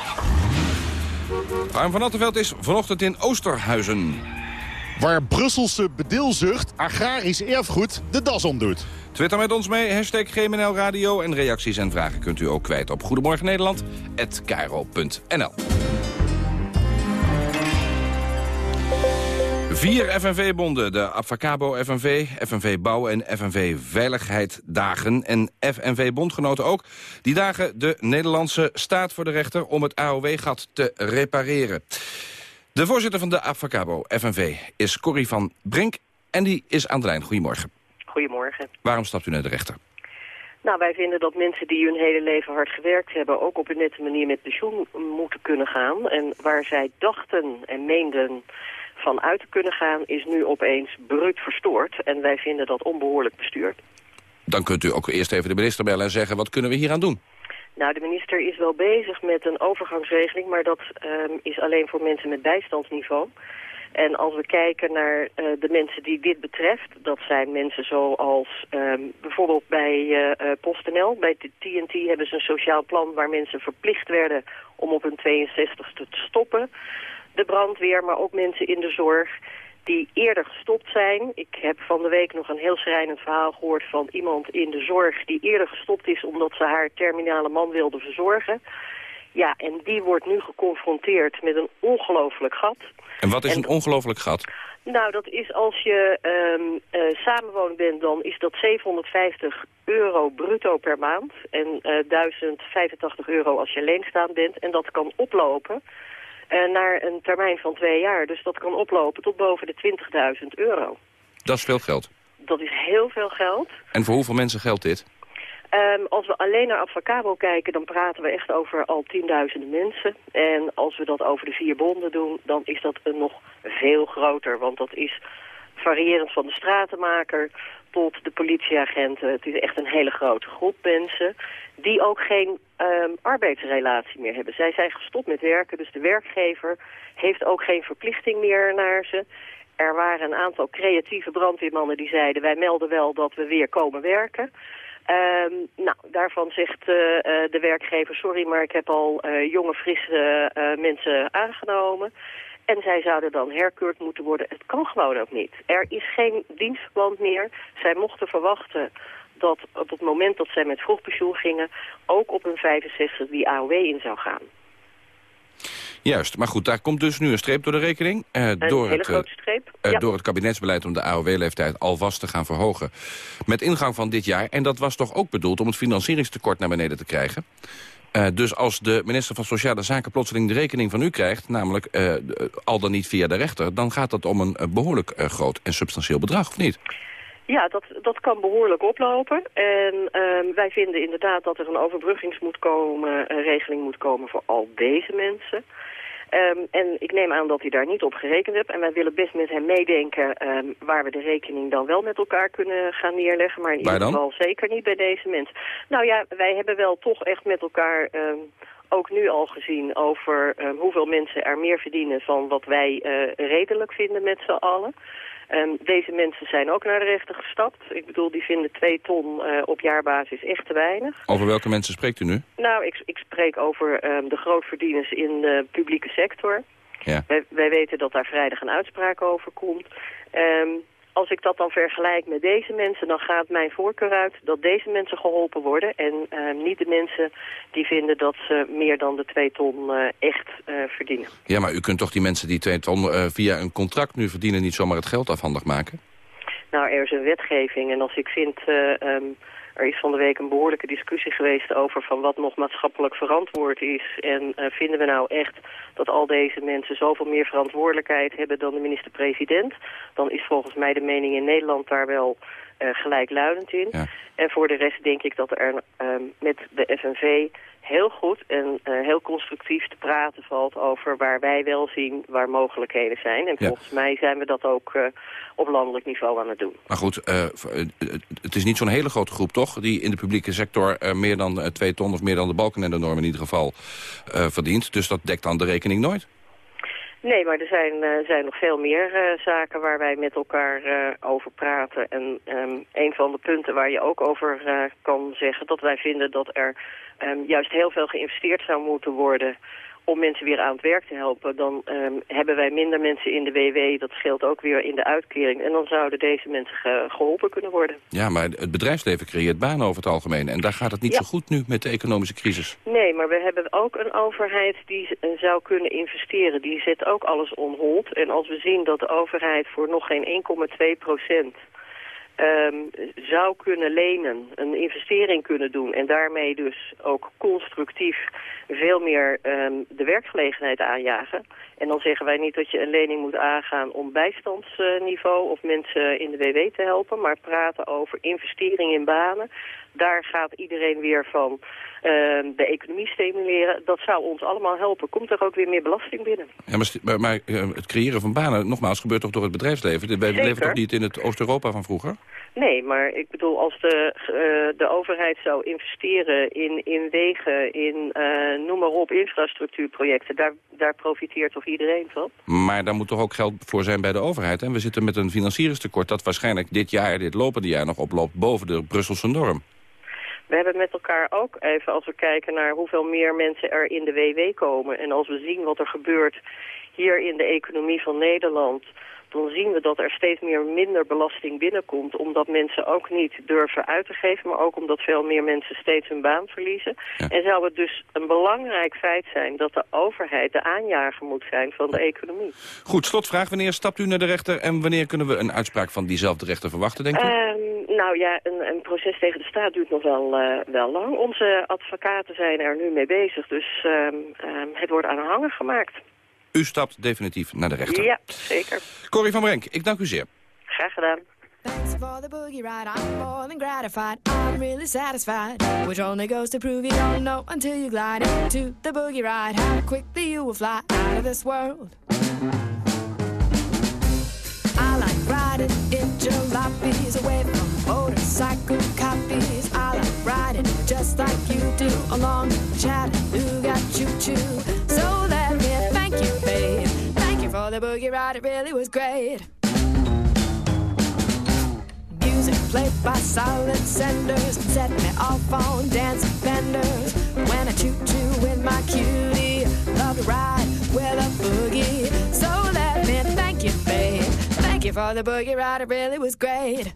Harm van Attenveld is vanochtend in Oosterhuizen waar Brusselse bedeelzucht agrarisch erfgoed de das omdoet. Twitter met ons mee, hashtag GMNL Radio. En reacties en vragen kunt u ook kwijt op Goedemorgen Nederland, Vier FNV-bonden, de Abfacabo FNV, FNV Bouw en FNV Veiligheid dagen. En FNV-bondgenoten ook. Die dagen de Nederlandse staat voor de rechter om het AOW-gat te repareren. De voorzitter van de Avacabo FNV is Corrie van Brink en die is aan de lijn. Goedemorgen. Goedemorgen. Waarom stapt u naar de rechter? Nou, wij vinden dat mensen die hun hele leven hard gewerkt hebben... ook op een nette manier met pensioen moeten kunnen gaan. En waar zij dachten en meenden van uit te kunnen gaan... is nu opeens bruut verstoord. En wij vinden dat onbehoorlijk bestuurd. Dan kunt u ook eerst even de minister bellen en zeggen... wat kunnen we hier aan doen? Nou, de minister is wel bezig met een overgangsregeling, maar dat um, is alleen voor mensen met bijstandsniveau. En als we kijken naar uh, de mensen die dit betreft, dat zijn mensen zoals um, bijvoorbeeld bij uh, PostNL, bij TNT hebben ze een sociaal plan waar mensen verplicht werden om op hun 62ste te stoppen. De brandweer, maar ook mensen in de zorg die eerder gestopt zijn. Ik heb van de week nog een heel schrijnend verhaal gehoord van iemand in de zorg... die eerder gestopt is omdat ze haar terminale man wilde verzorgen. Ja, en die wordt nu geconfronteerd met een ongelooflijk gat. En wat is een ongelooflijk gat? Nou, dat is als je um, uh, samenwoond bent, dan is dat 750 euro bruto per maand. En uh, eh, 1085 euro als je alleenstaand bent. En dat kan oplopen naar een termijn van twee jaar. Dus dat kan oplopen tot boven de 20.000 euro. Dat is veel geld. Dat is heel veel geld. En voor hoeveel mensen geldt dit? Um, als we alleen naar Advocabo kijken, dan praten we echt over al tienduizenden mensen. En als we dat over de vier bonden doen, dan is dat een nog veel groter. Want dat is variërend van de stratenmaker tot de politieagenten. Het is echt een hele grote groep mensen die ook geen ehm, arbeidsrelatie meer hebben. Zij zijn gestopt met werken, dus de werkgever heeft ook geen verplichting meer naar ze. Er waren een aantal creatieve brandweermannen die zeiden... wij melden wel dat we weer komen werken. Ehm, nou, daarvan zegt uh, de werkgever... sorry, maar ik heb al uh, jonge, frisse mensen aangenomen... En zij zouden dan herkeurd moeten worden. Het kan gewoon ook niet. Er is geen dienstverband meer. Zij mochten verwachten dat op het moment dat zij met vroegpensioen gingen... ook op een 65 die AOW in zou gaan. Juist, maar goed, daar komt dus nu een streep door de rekening. Eh, een door hele het, grote streep. eh, ja. Door het kabinetsbeleid om de AOW-leeftijd alvast te gaan verhogen. Met ingang van dit jaar. En dat was toch ook bedoeld om het financieringstekort naar beneden te krijgen. Uh, dus als de minister van Sociale Zaken plotseling de rekening van u krijgt... namelijk uh, al dan niet via de rechter... dan gaat dat om een uh, behoorlijk groot en substantieel bedrag, of niet? Ja, dat, dat kan behoorlijk oplopen. En uh, wij vinden inderdaad dat er een overbruggingsregeling moet komen voor al deze mensen. Um, en ik neem aan dat hij daar niet op gerekend hebt. En wij willen best met hem meedenken um, waar we de rekening dan wel met elkaar kunnen gaan neerleggen. Maar in ieder geval zeker niet bij deze mensen. Nou ja, wij hebben wel toch echt met elkaar... Um, ook nu al gezien over hoeveel mensen er meer verdienen van wat wij uh, redelijk vinden met z'n allen. Um, deze mensen zijn ook naar de rechter gestapt. Ik bedoel, die vinden twee ton uh, op jaarbasis echt te weinig. Over welke mensen spreekt u nu? Nou, ik, ik spreek over um, de grootverdieners in de publieke sector. Ja. Wij, wij weten dat daar vrijdag een uitspraak over komt. Um, als ik dat dan vergelijk met deze mensen, dan gaat mijn voorkeur uit dat deze mensen geholpen worden. En uh, niet de mensen die vinden dat ze meer dan de twee ton uh, echt uh, verdienen. Ja, maar u kunt toch die mensen die twee ton via een contract nu verdienen niet zomaar het geld afhandig maken? Nou, er is een wetgeving en als ik vind... Um, er is van de week een behoorlijke discussie geweest over van wat nog maatschappelijk verantwoord is. En uh, vinden we nou echt dat al deze mensen zoveel meer verantwoordelijkheid hebben dan de minister-president? Dan is volgens mij de mening in Nederland daar wel gelijkluidend in. Ja. En voor de rest denk ik dat er uh, met de FNV heel goed en uh, heel constructief te praten valt over waar wij wel zien waar mogelijkheden zijn. En volgens mij zijn we dat ook uh, op landelijk niveau aan het doen. Maar goed, uh, het is niet zo'n hele grote groep toch, die in de publieke sector meer dan twee ton of meer dan de balken en de norm in ieder geval verdient. Dus dat dekt dan de rekening nooit? Nee, maar er zijn, uh, zijn nog veel meer uh, zaken waar wij met elkaar uh, over praten. En um, een van de punten waar je ook over kan zeggen... dat wij vinden dat er um, juist heel veel geïnvesteerd zou moeten worden om mensen weer aan het werk te helpen, dan um, hebben wij minder mensen in de WW. Dat scheelt ook weer in de uitkering. En dan zouden deze mensen ge geholpen kunnen worden. Ja, maar het bedrijfsleven creëert banen over het algemeen. En daar gaat het niet ja. zo goed nu met de economische crisis. Nee, maar we hebben ook een overheid die zou kunnen investeren. Die zet ook alles on hold. En als we zien dat de overheid voor nog geen 1,2 procent... Um, zou kunnen lenen, een investering kunnen doen... en daarmee dus ook constructief veel meer um, de werkgelegenheid aanjagen. En dan zeggen wij niet dat je een lening moet aangaan om bijstandsniveau... of mensen in de WW te helpen, maar praten over investering in banen. Daar gaat iedereen weer van uh, de economie stimuleren. Dat zou ons allemaal helpen. Komt er ook weer meer belasting binnen. Ja, maar, maar, maar uh, het creëren van banen, nogmaals, gebeurt toch door het bedrijfsleven? Wij Zeker. leven toch niet in het Oost-Europa van vroeger? Nee, maar ik bedoel, als de, uh, de overheid zou investeren in, in wegen, in uh, noem maar op, infrastructuurprojecten, daar, daar profiteert toch iedereen van? Maar daar moet toch ook geld voor zijn bij de overheid? En we zitten met een financieringstekort dat waarschijnlijk dit jaar, dit lopende jaar nog oploopt boven de Brusselse norm. We hebben met elkaar ook even, als we kijken naar hoeveel meer mensen er in de WW komen... en als we zien wat er gebeurt hier in de economie van Nederland... dan zien we dat er steeds meer minder belasting binnenkomt... omdat mensen ook niet durven uit te geven... maar ook omdat veel meer mensen steeds hun baan verliezen. Ja. En zou het dus een belangrijk feit zijn... dat de overheid de aanjager moet zijn van de economie. Goed, slotvraag. Wanneer stapt u naar de rechter... en wanneer kunnen we een uitspraak van diezelfde rechter verwachten, denk u? Um, nou ja, een, een, proces tegen de staat duurt nog wel, uh, wel lang. Onze advocaten zijn er nu mee bezig, dus um, um, het wordt aan de hanger gemaakt. U stapt definitief naar de rechter. Ja, zeker. Corrie van Brenk, ik dank u zeer. Graag gedaan. Thanks for the boogie ride, I'm more than gratified, I'm really satisfied, which only goes to prove you don't know until you glide into the boogie ride, how quickly you will fly out of this world. I like riding in jalopies away from motorcycle copies. I like riding just like you do along Chattanooga the boogie ride. It really was great. Music played by silent senders set me off on dancing fenders. When I choo-choo with my cutie, love to ride with a boogie. So let me thank you, babe. Thank you for the boogie ride. It really was great.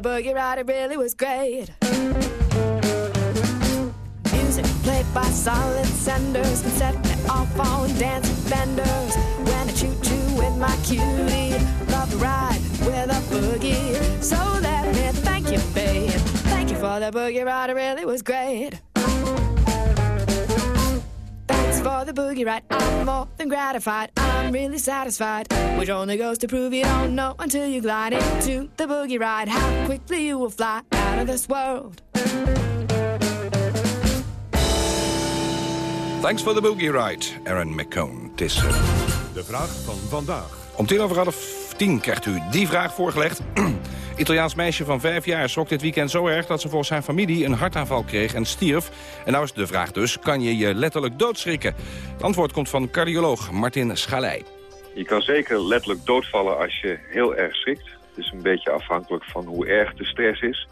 The boogie ride. It really was great. Music played by silent senders can set me off on dancing fenders. When I choo-choo with my cutie, love to ride with a boogie. So let me thank you, babe. Thank you for the boogie ride. It really was great. Thanks for the boogie ride. I'm more than gratified. I'm really satisfied. Which only goes to prove you don't know until you glide into the boogie ride. How quickly you will fly out of this world. Thanks for the boogie ride, Aaron McCone. Het is... eh, De vraag van vandaag. Om tien over half tien krijgt u die vraag voorgelegd. Italiaans meisje van vijf jaar schrok dit weekend zo erg... dat ze volgens haar familie een hartaanval kreeg en stierf. En nou is de vraag dus, kan je je letterlijk doodschrikken? Het antwoord komt van cardioloog Martin Schalei. Je kan zeker letterlijk doodvallen als je heel erg schrikt. Het is een beetje afhankelijk van hoe erg de stress is.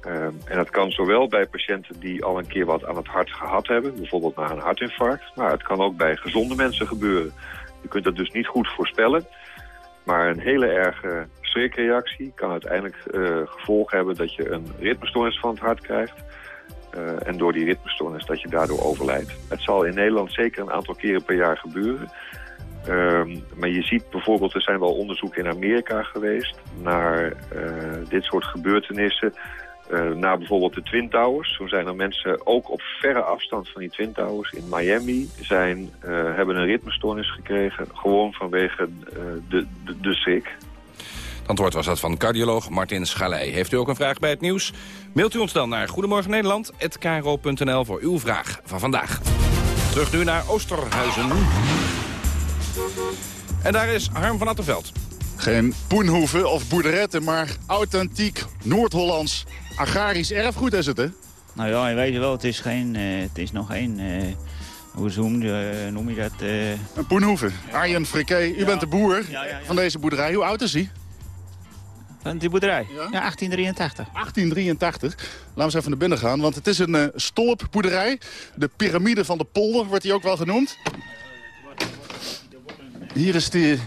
Ehm, en dat kan zowel bij patiënten die al een keer wat aan het hart gehad hebben, bijvoorbeeld na een hartinfarct, maar het kan ook bij gezonde mensen gebeuren. Je kunt dat dus niet goed voorspellen, maar een hele erge schrikreactie kan uiteindelijk eh, gevolgen hebben dat je een ritmestoornis van het hart krijgt. Eh, en door die ritmestoornis dat je daardoor overlijdt. Het zal in Nederland zeker een aantal keren per jaar gebeuren. Ehm, maar je ziet bijvoorbeeld, er zijn wel onderzoeken in Amerika geweest naar eh, dit soort gebeurtenissen. Uh, naar bijvoorbeeld de Twin Towers. Zo zijn er mensen ook op verre afstand van die Twin Towers in Miami... Zijn, hebben een ritmestoornis gekregen, gewoon vanwege de, de, de schrik. Het antwoord was dat van cardioloog Martin Schalei. Heeft u ook een vraag bij het nieuws? Mailt u ons dan naar Goedemorgen Nederland@kro.nl voor uw vraag van vandaag. Terug nu naar Oosterhuizen. En daar is Harm van Attenveld. Geen poenhoeven of boerderetten, maar authentiek Noord-Hollands agrarisch erfgoed is het, hè? Nou ja, je weet wel, het is, geen, eh, het is nog geen... eh, hoe noem je, eh, noem je dat? eh, Een poenhoeven. Arjen Friké, u bent de boer van deze boerderij. Hoe oud is hij? Van die boerderij? Ja, 1883. 1883. Laten we eens even naar binnen gaan, want het is een eh, stolpboerderij. De piramide van de polder wordt die ook wel genoemd. Hier is de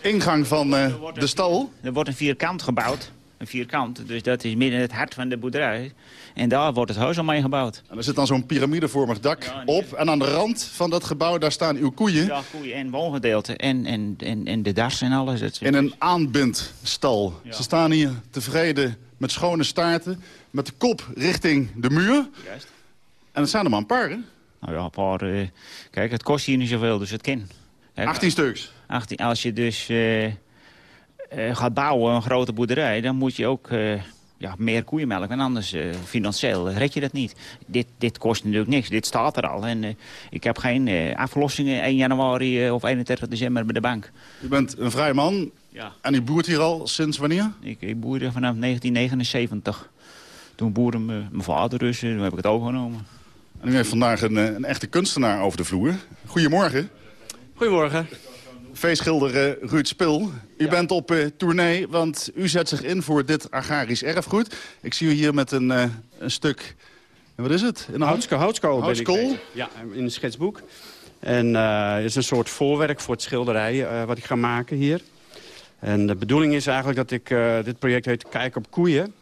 ingang van eh, de stal. Er wordt een vierkant gebouwd. Een vierkant, dus dat is midden het hart van de boerderij. En daar wordt het huis omheen gebouwd. En er zit dan zo'n piramidevormig dak op. En aan de rand van dat gebouw, daar staan uw koeien. Ja, koeien en woongedeelte. En, en, en, en de das en alles. Het- In een aanbindstal. Ze staan hier tevreden met schone staarten. Met de kop richting de muur. Juist. En het zijn er maar een paar, hè? Nou ja, een paar... eh, kijk, het kost hier niet zoveel, dus het kan. Kijk, 18 stuks. 18, als je dus eh, gaat bouwen, een grote boerderij... dan moet je ook eh, ja, meer koeienmelk. En anders eh, financieel red je dat niet. Dit, dit kost natuurlijk niks. Dit staat er al. En eh, ik heb geen eh, aflossingen 1 januari eh, of 31 december bij de bank. U bent een vrij man. Ja. En u boert hier al sinds wanneer? Ik, ik boerde vanaf 1979. Toen boerde me- mijn vader dus. eh, Toen heb ik het overgenomen. En u heeft vandaag een, eh, een echte kunstenaar over de vloer. Goedemorgen. Goedemorgen. Veeschilder eh, Ruud Spil. U bent op eh, tournee, want u zet zich in voor dit agrarisch erfgoed. Ik zie u hier met een, eh, een stuk... Wat is het? Hand? Houtskool, houtskool, ben ik Houtskool? Ja, in een schetsboek. En eh, het is een soort voorwerk voor het schilderij eh, wat ik ga maken hier. En de bedoeling is eigenlijk dat ik, eh, dit project heet Kijk op Koeien.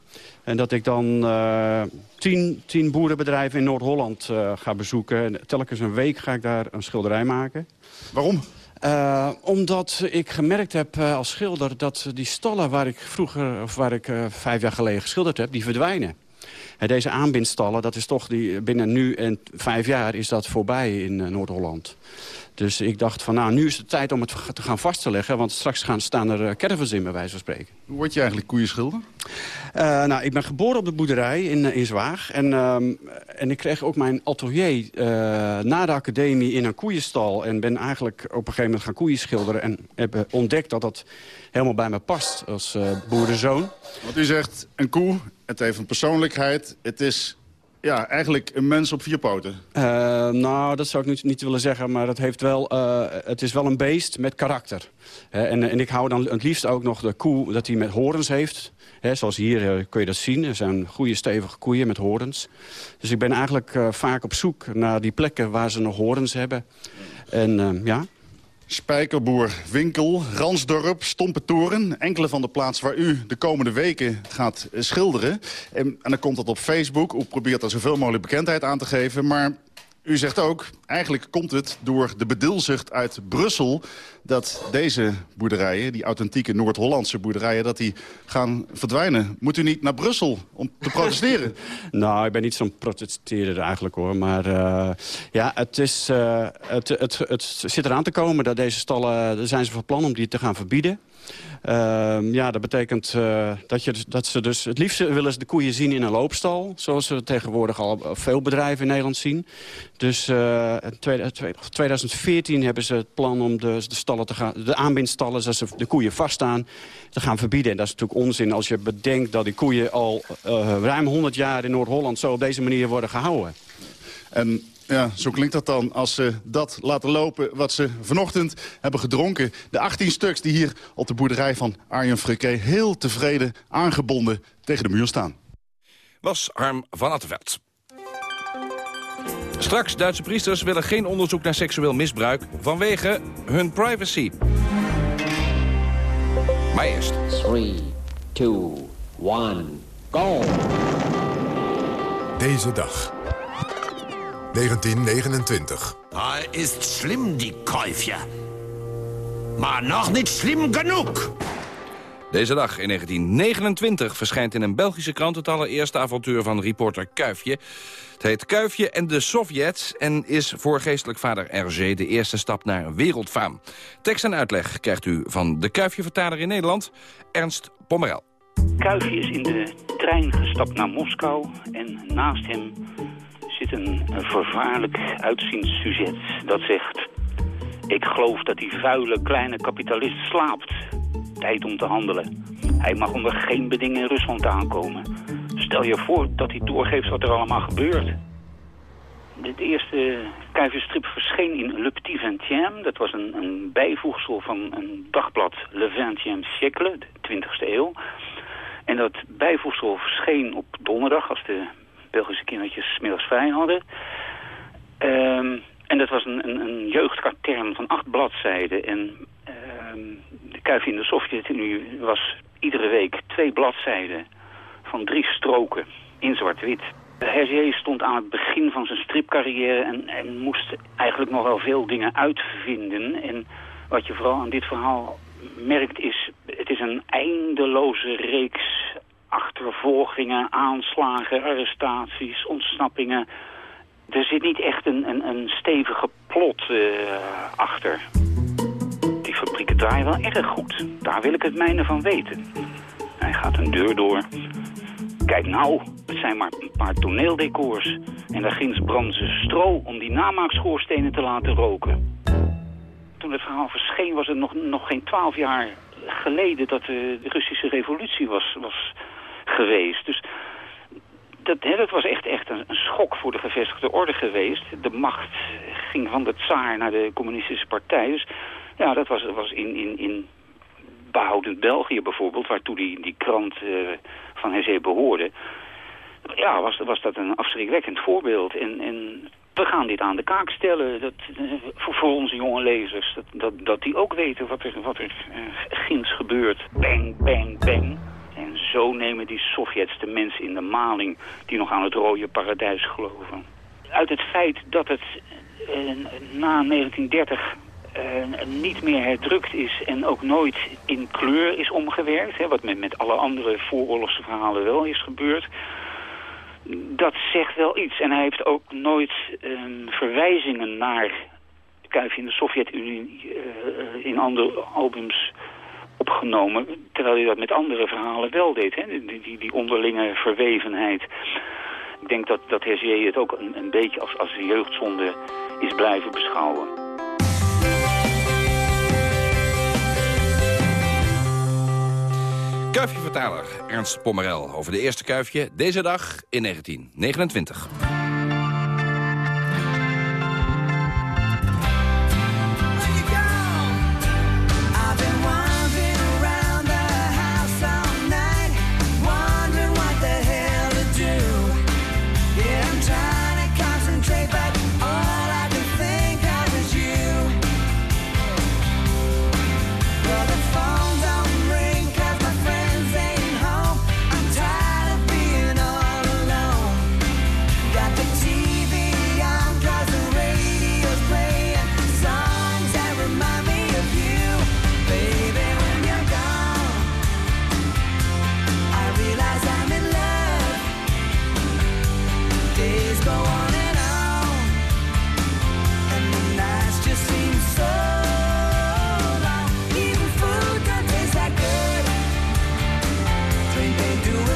En dat ik dan eh, tien, tien boerenbedrijven in Noord-Holland eh, ga bezoeken. En telkens een week ga ik daar een schilderij maken. Waarom? Eh, omdat ik gemerkt heb eh, als schilder dat die stallen waar ik vroeger, of waar ik eh, vijf jaar geleden geschilderd heb, die verdwijnen. Deze aanbindstallen, dat is toch die, binnen nu en vijf jaar is dat voorbij in Noord-Holland. Dus ik dacht van nou, nu is het tijd om het te gaan vast te leggen. Want straks gaan, staan er uh, caravans in, bij wijze van spreken. Hoe word je eigenlijk koeienschilder? Uh, nou, ik ben geboren op de boerderij in, uh, in Zwaag. En, um, en ik kreeg ook mijn atelier uh, na de academie in een koeienstal. En ben eigenlijk op een gegeven moment gaan koeien schilderen. En heb ontdekt dat dat helemaal bij me past als boerenzoon. Want u zegt, een koe, het heeft een persoonlijkheid. Het is ja, eigenlijk een mens op vier poten. Uh, nou, dat zou ik niet, niet willen zeggen, maar het, heeft wel, uh, het is wel een beest met karakter. En, en ik hou dan het liefst ook nog de koe dat hij met horens heeft. He, zoals hier kun je dat zien. Er zijn goede stevige koeien met horens. Dus ik ben eigenlijk vaak op zoek naar die plekken waar ze nog horens hebben. En ja... Spijkerboer, Winkel, Ransdorp, Stompe Toren. Enkele van de plaatsen waar u de komende weken gaat schilderen. En, en dan komt dat op Facebook. U probeert er zoveel mogelijk bekendheid aan te geven. Maar u zegt ook, eigenlijk komt het door de bedilzucht uit Brussel... dat deze boerderijen, die authentieke Noord-Hollandse boerderijen... dat die gaan verdwijnen. Moet u niet naar Brussel om te protesteren? nou, ik ben niet zo'n protesteerder eigenlijk hoor. Maar uh, ja, het, is, uh, het, het, het, zit eraan te komen dat deze stallen... daar zijn ze van plan om die te gaan verbieden. Uh, ja, dat betekent uh, dat, je, dat ze dus... Het liefste willen ze de koeien zien in een loopstal. Zoals we tegenwoordig al veel bedrijven in Nederland zien. Dus uh, in 2014 hebben ze het plan om de, de, stallen te gaan, de aanbindstallen... zodat ze de koeien vaststaan, te gaan verbieden. En dat is natuurlijk onzin als je bedenkt dat die koeien al ruim 100 jaar in Noord-Holland... zo op deze manier worden gehouden. En ja, zo klinkt dat dan als ze dat laten lopen wat ze vanochtend hebben gedronken. De 18 stuks die hier op de boerderij van Arjen Frukke heel tevreden aangebonden tegen de muur staan. Was Harm van Attenveld. Straks, Duitse priesters willen geen onderzoek naar seksueel misbruik vanwege hun privacy. Maar eerst. 3, 2, 1, go! Deze dag. 1929. Hij is slim, die Käufje. Maar nog niet slim genoeg. Deze dag in 1929 verschijnt in een Belgische krant... het allereerste avontuur van reporter Kuifje. Het heet Kuifje en de Sovjets... en is voor geestelijk vader RG de eerste stap naar een wereldfaam. Tekst en uitleg krijgt u van de Kuifje-vertaler in Nederland, Ernst Pommerel. Kuifje is in de trein gestapt naar Moskou... en naast hem een, vervaarlijk uitziend sujet dat zegt... Ik geloof dat die vuile kleine kapitalist slaapt. Tijd om te handelen. Hij mag onder geen beding in Rusland aankomen. Stel je voor dat hij doorgeeft wat er allemaal gebeurt. Dit eerste kuiverstrip verscheen in Le Petit Vingtième. Dat was een, een bijvoegsel van een dagblad Le Vingtième siècle, de 20e eeuw. En dat bijvoegsel verscheen op donderdag, als de Belgische kindertjes smiddags vrij hadden. Um, en dat was een, een, een van acht bladzijden. En um, de Kuifje in de Sovjet-Unie was iedere week twee bladzijden van drie stroken in zwart-wit. Hergé stond aan het begin van zijn stripcarrière en, en moest eigenlijk nog wel veel dingen uitvinden. En wat je vooral aan dit verhaal merkt is, het is een eindeloze reeks achtervolgingen, aanslagen, arrestaties, ontsnappingen. Er zit niet echt een, een, een stevige plot uh, achter. Die fabrieken draaien wel erg goed. Daar wil ik het mijne van weten. Hij gaat een deur door. Kijk nou, het zijn maar een paar toneeldecors. En daar ginds branden stro om die namaakskoorstenen te laten roken. Toen het verhaal verscheen was het nog, nog geen twaalf jaar geleden dat de, de Russische revolutie was, was geweest. Dus dat, hè, dat was echt, echt een, schok voor de gevestigde orde geweest. De macht ging van de tsaar naar de communistische partij. Dus ja, dat was, was in, in, in behoudend België bijvoorbeeld, waartoe die, die krant uh, van Hezé behoorde. Ja, was, was dat een afschrikwekkend voorbeeld. En, en we gaan dit aan de kaak stellen dat, eh, voor, voor onze jonge lezers. Dat, dat, dat die ook weten wat er, wat er eh, ginds gebeurt. Bang, bang, bang. Zo nemen die Sovjets de mensen in de maling die nog aan het rode paradijs geloven. Uit het feit dat het eh, na 1930 eh, niet meer herdrukt is en ook nooit in kleur is omgewerkt, hè, wat met, met alle andere vooroorlogse verhalen wel is gebeurd, dat zegt wel iets. En hij heeft ook nooit eh, verwijzingen naar Kuifje in de Sovjet-Unie eh, in andere albums opgenomen, terwijl hij dat met andere verhalen wel deed. Hè? Die, die, die onderlinge verwevenheid. Ik denk dat, dat Hergé het ook een, een beetje als, als jeugdzonde is blijven beschouwen. Kuifje-vertaler Ernst Pommerel over de eerste kuifje deze dag in 1929. do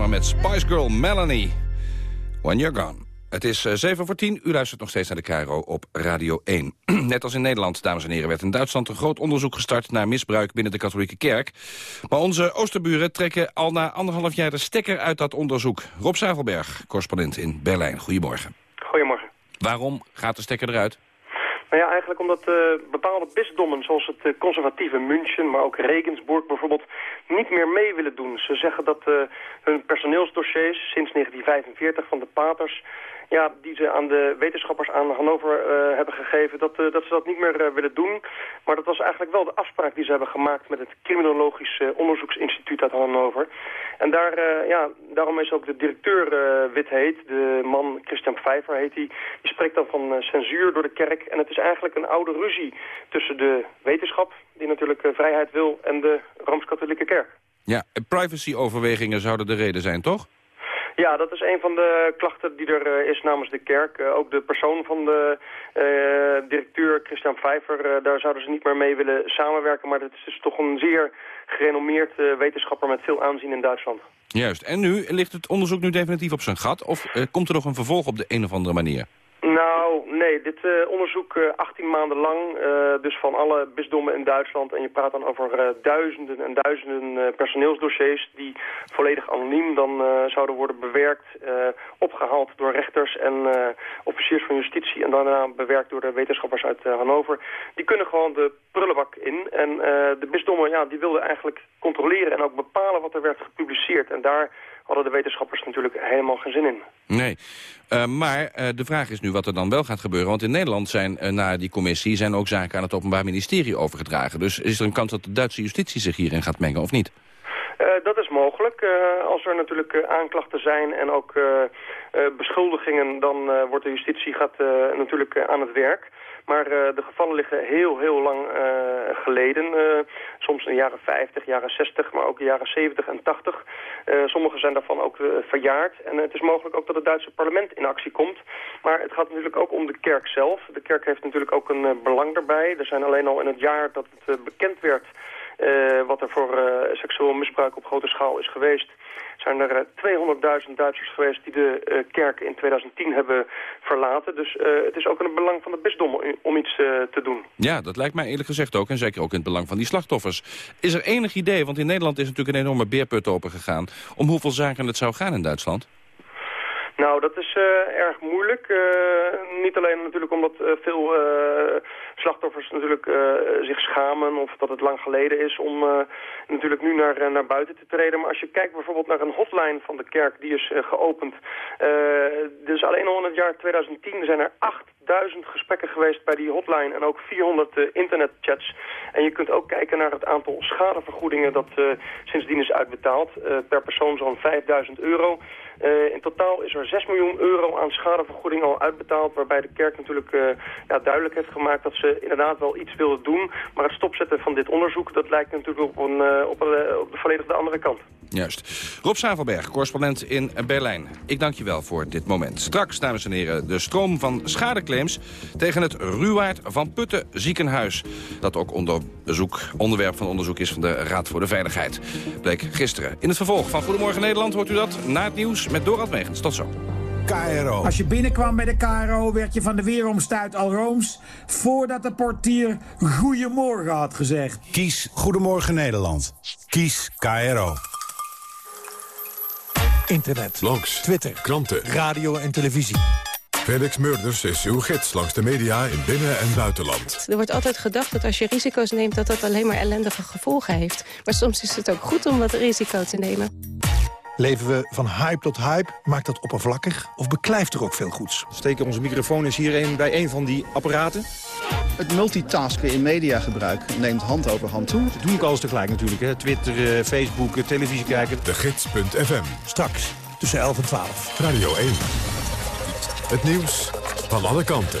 samen met Spice Girl Melanie. When You're Gone. Het is eh, 7 voor 10. U luistert nog steeds naar de Cairo op Radio 1. Net als in Nederland, dames en heren, werd in Duitsland een groot onderzoek gestart naar misbruik binnen de katholieke kerk. Maar onze oosterburen trekken al na anderhalf jaar de stekker uit dat onderzoek. Rob Zavelberg, correspondent in Berlijn. Goedemorgen. Goedemorgen. Waarom gaat de stekker eruit? Nou ja, eigenlijk omdat uh, bepaalde bisdommen, zoals het uh, conservatieve München, maar ook Regensburg bijvoorbeeld, niet meer mee willen doen. Ze zeggen dat uh, hun personeelsdossiers sinds 1945 van de paters ja, die ze aan de wetenschappers aan Hannover uh, hebben gegeven, dat, uh, dat ze dat niet meer uh, willen doen. Maar dat was eigenlijk wel de afspraak die ze hebben gemaakt met het Criminologisch Onderzoeksinstituut uit Hannover. En daar, ja, daarom is ook de directeur wit heet, de man Christian Pfeiffer heet hij, die, die spreekt dan van censuur door de kerk. En het is eigenlijk een oude ruzie tussen de wetenschap, die natuurlijk vrijheid wil, en de Rooms-Katholieke kerk. Ja, privacyoverwegingen zouden de reden zijn, toch? Ja, dat is een van de klachten die er uh, is namens de kerk. Uh, ook de persoon van de uh, directeur, Christian Pfeiffer, daar zouden ze niet meer mee willen samenwerken. Maar het is dus toch een zeer gerenommeerd wetenschapper met veel aanzien in Duitsland. Juist. En nu ligt het onderzoek nu definitief op zijn gat? Of komt er nog een vervolg op de een of andere manier? Nou, nee, dit uh, onderzoek uh, 18 maanden lang, uh, dus van alle bisdommen in Duitsland. En je praat dan over duizenden en duizenden personeelsdossiers die volledig anoniem dan zouden worden bewerkt, opgehaald door rechters en officiers van justitie en daarna bewerkt door de wetenschappers uit Hannover. Die kunnen gewoon de prullenbak in en de bisdommen, ja, die wilden eigenlijk controleren en ook bepalen wat er werd gepubliceerd. En daar hadden de wetenschappers natuurlijk helemaal geen zin in. Nee, uh, maar uh, de vraag is nu wat er dan wel gaat gebeuren. Want in Nederland zijn uh, na die commissie zijn ook zaken aan het Openbaar Ministerie overgedragen. Dus is er een kans dat de Duitse justitie zich hierin gaat mengen of niet? dat is mogelijk. als er natuurlijk aanklachten zijn en ook beschuldigingen... dan wordt de justitie gaat, natuurlijk aan het werk. Maar uh, de gevallen liggen heel, heel lang uh, geleden. Uh, soms in de jaren 50, jaren 60, maar ook de jaren 70 en 80. sommige zijn daarvan ook verjaard. En het is mogelijk ook dat het Duitse parlement in actie komt. Maar het gaat natuurlijk ook om de kerk zelf. De kerk heeft natuurlijk ook een belang daarbij. Er zijn alleen al in het jaar dat het bekend werd... wat er voor seksueel misbruik op grote schaal is geweest zijn er 200.000 Duitsers geweest die de uh, kerk in 2010 hebben verlaten. Dus uh, het is ook in het belang van het bisdom om iets uh, te doen. Ja, dat lijkt mij eerlijk gezegd ook. En zeker ook in het belang van die slachtoffers. Is er enig idee, want in Nederland is natuurlijk een enorme beerput open gegaan... om hoeveel zaken het zou gaan in Duitsland? Nou, dat is erg moeilijk. Niet alleen natuurlijk omdat veel slachtoffers natuurlijk zich schamen of dat het lang geleden is om natuurlijk nu naar, naar buiten te treden. Maar als je kijkt bijvoorbeeld naar een hotline van de kerk, die is geopend. dus alleen al in het jaar 2010 zijn er 8000 gesprekken geweest bij die hotline en ook 400 internetchats. En je kunt ook kijken naar het aantal schadevergoedingen dat sindsdien is uitbetaald. per persoon zo'n 5000 euro. In totaal is er 6 miljoen euro aan schadevergoeding al uitbetaald... waarbij de kerk natuurlijk ja, duidelijk heeft gemaakt dat ze inderdaad wel iets wilden doen. Maar het stopzetten van dit onderzoek, dat lijkt natuurlijk op, een, uh, op, een, op de volledig de andere kant. Juist. Rob Savelberg, correspondent in Berlijn. Ik dank je wel voor dit moment. Straks, dames en heren, de stroom van schadeclaims... tegen het Ruwaard van Putten ziekenhuis. Dat ook onderzoek, onderwerp van onderzoek is van de Raad voor de Veiligheid. Bleek gisteren. In het vervolg van Goedemorgen Nederland hoort u dat na het nieuws met Dorald Megens. Tot zo. KRO. Als je binnenkwam bij de KRO werd je van de weeromstuit al rooms... voordat de portier Goedemorgen had gezegd. Kies Goedemorgen Nederland. Kies KRO. Internet. Langs. Twitter. Kranten. Radio en televisie. Felix Murders is uw gids langs de media in binnen- en buitenland. Er wordt altijd gedacht dat als je risico's neemt... dat dat alleen maar ellendige gevolgen heeft. Maar soms is het ook goed om wat risico te nemen. Leven we van hype tot hype? Maakt dat oppervlakkig? Of beklijft er ook veel goeds? Steken onze microfoon is hier een bij een van die apparaten. Het multitasken in mediagebruik neemt hand over hand toe. Dat doe ik alles tegelijk natuurlijk. Hè. Twitter, eh, Facebook, eh, televisie kijken. De Gids.fm. Straks tussen 11 en 12. Radio 1. Het nieuws van alle kanten.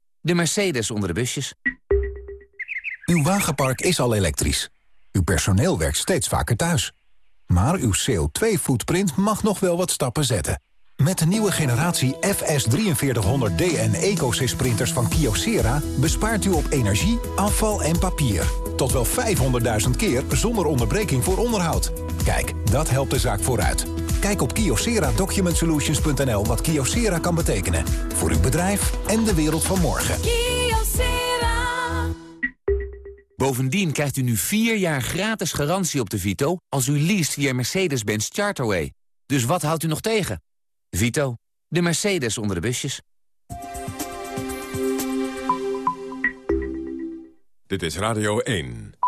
de Mercedes onder de busjes. Uw wagenpark is al elektrisch. Uw personeel werkt steeds vaker thuis. Maar uw CO2-footprint mag nog wel wat stappen zetten. Met de nieuwe generatie FS4300D en EcoSys printers van Kyocera... bespaart u op energie, afval en papier. Tot wel 500.000 keer zonder onderbreking voor onderhoud. Kijk, dat helpt de zaak vooruit. Kijk op kyocera-document-solutions.nl wat Kyocera kan betekenen. Voor uw bedrijf en de wereld van morgen. Bovendien krijgt u nu 4 jaar gratis garantie op de Vito... als u leest via Mercedes-Benz Charterway. Dus wat houdt u nog tegen? Vito, de Mercedes onder de busjes. Dit is Radio 1.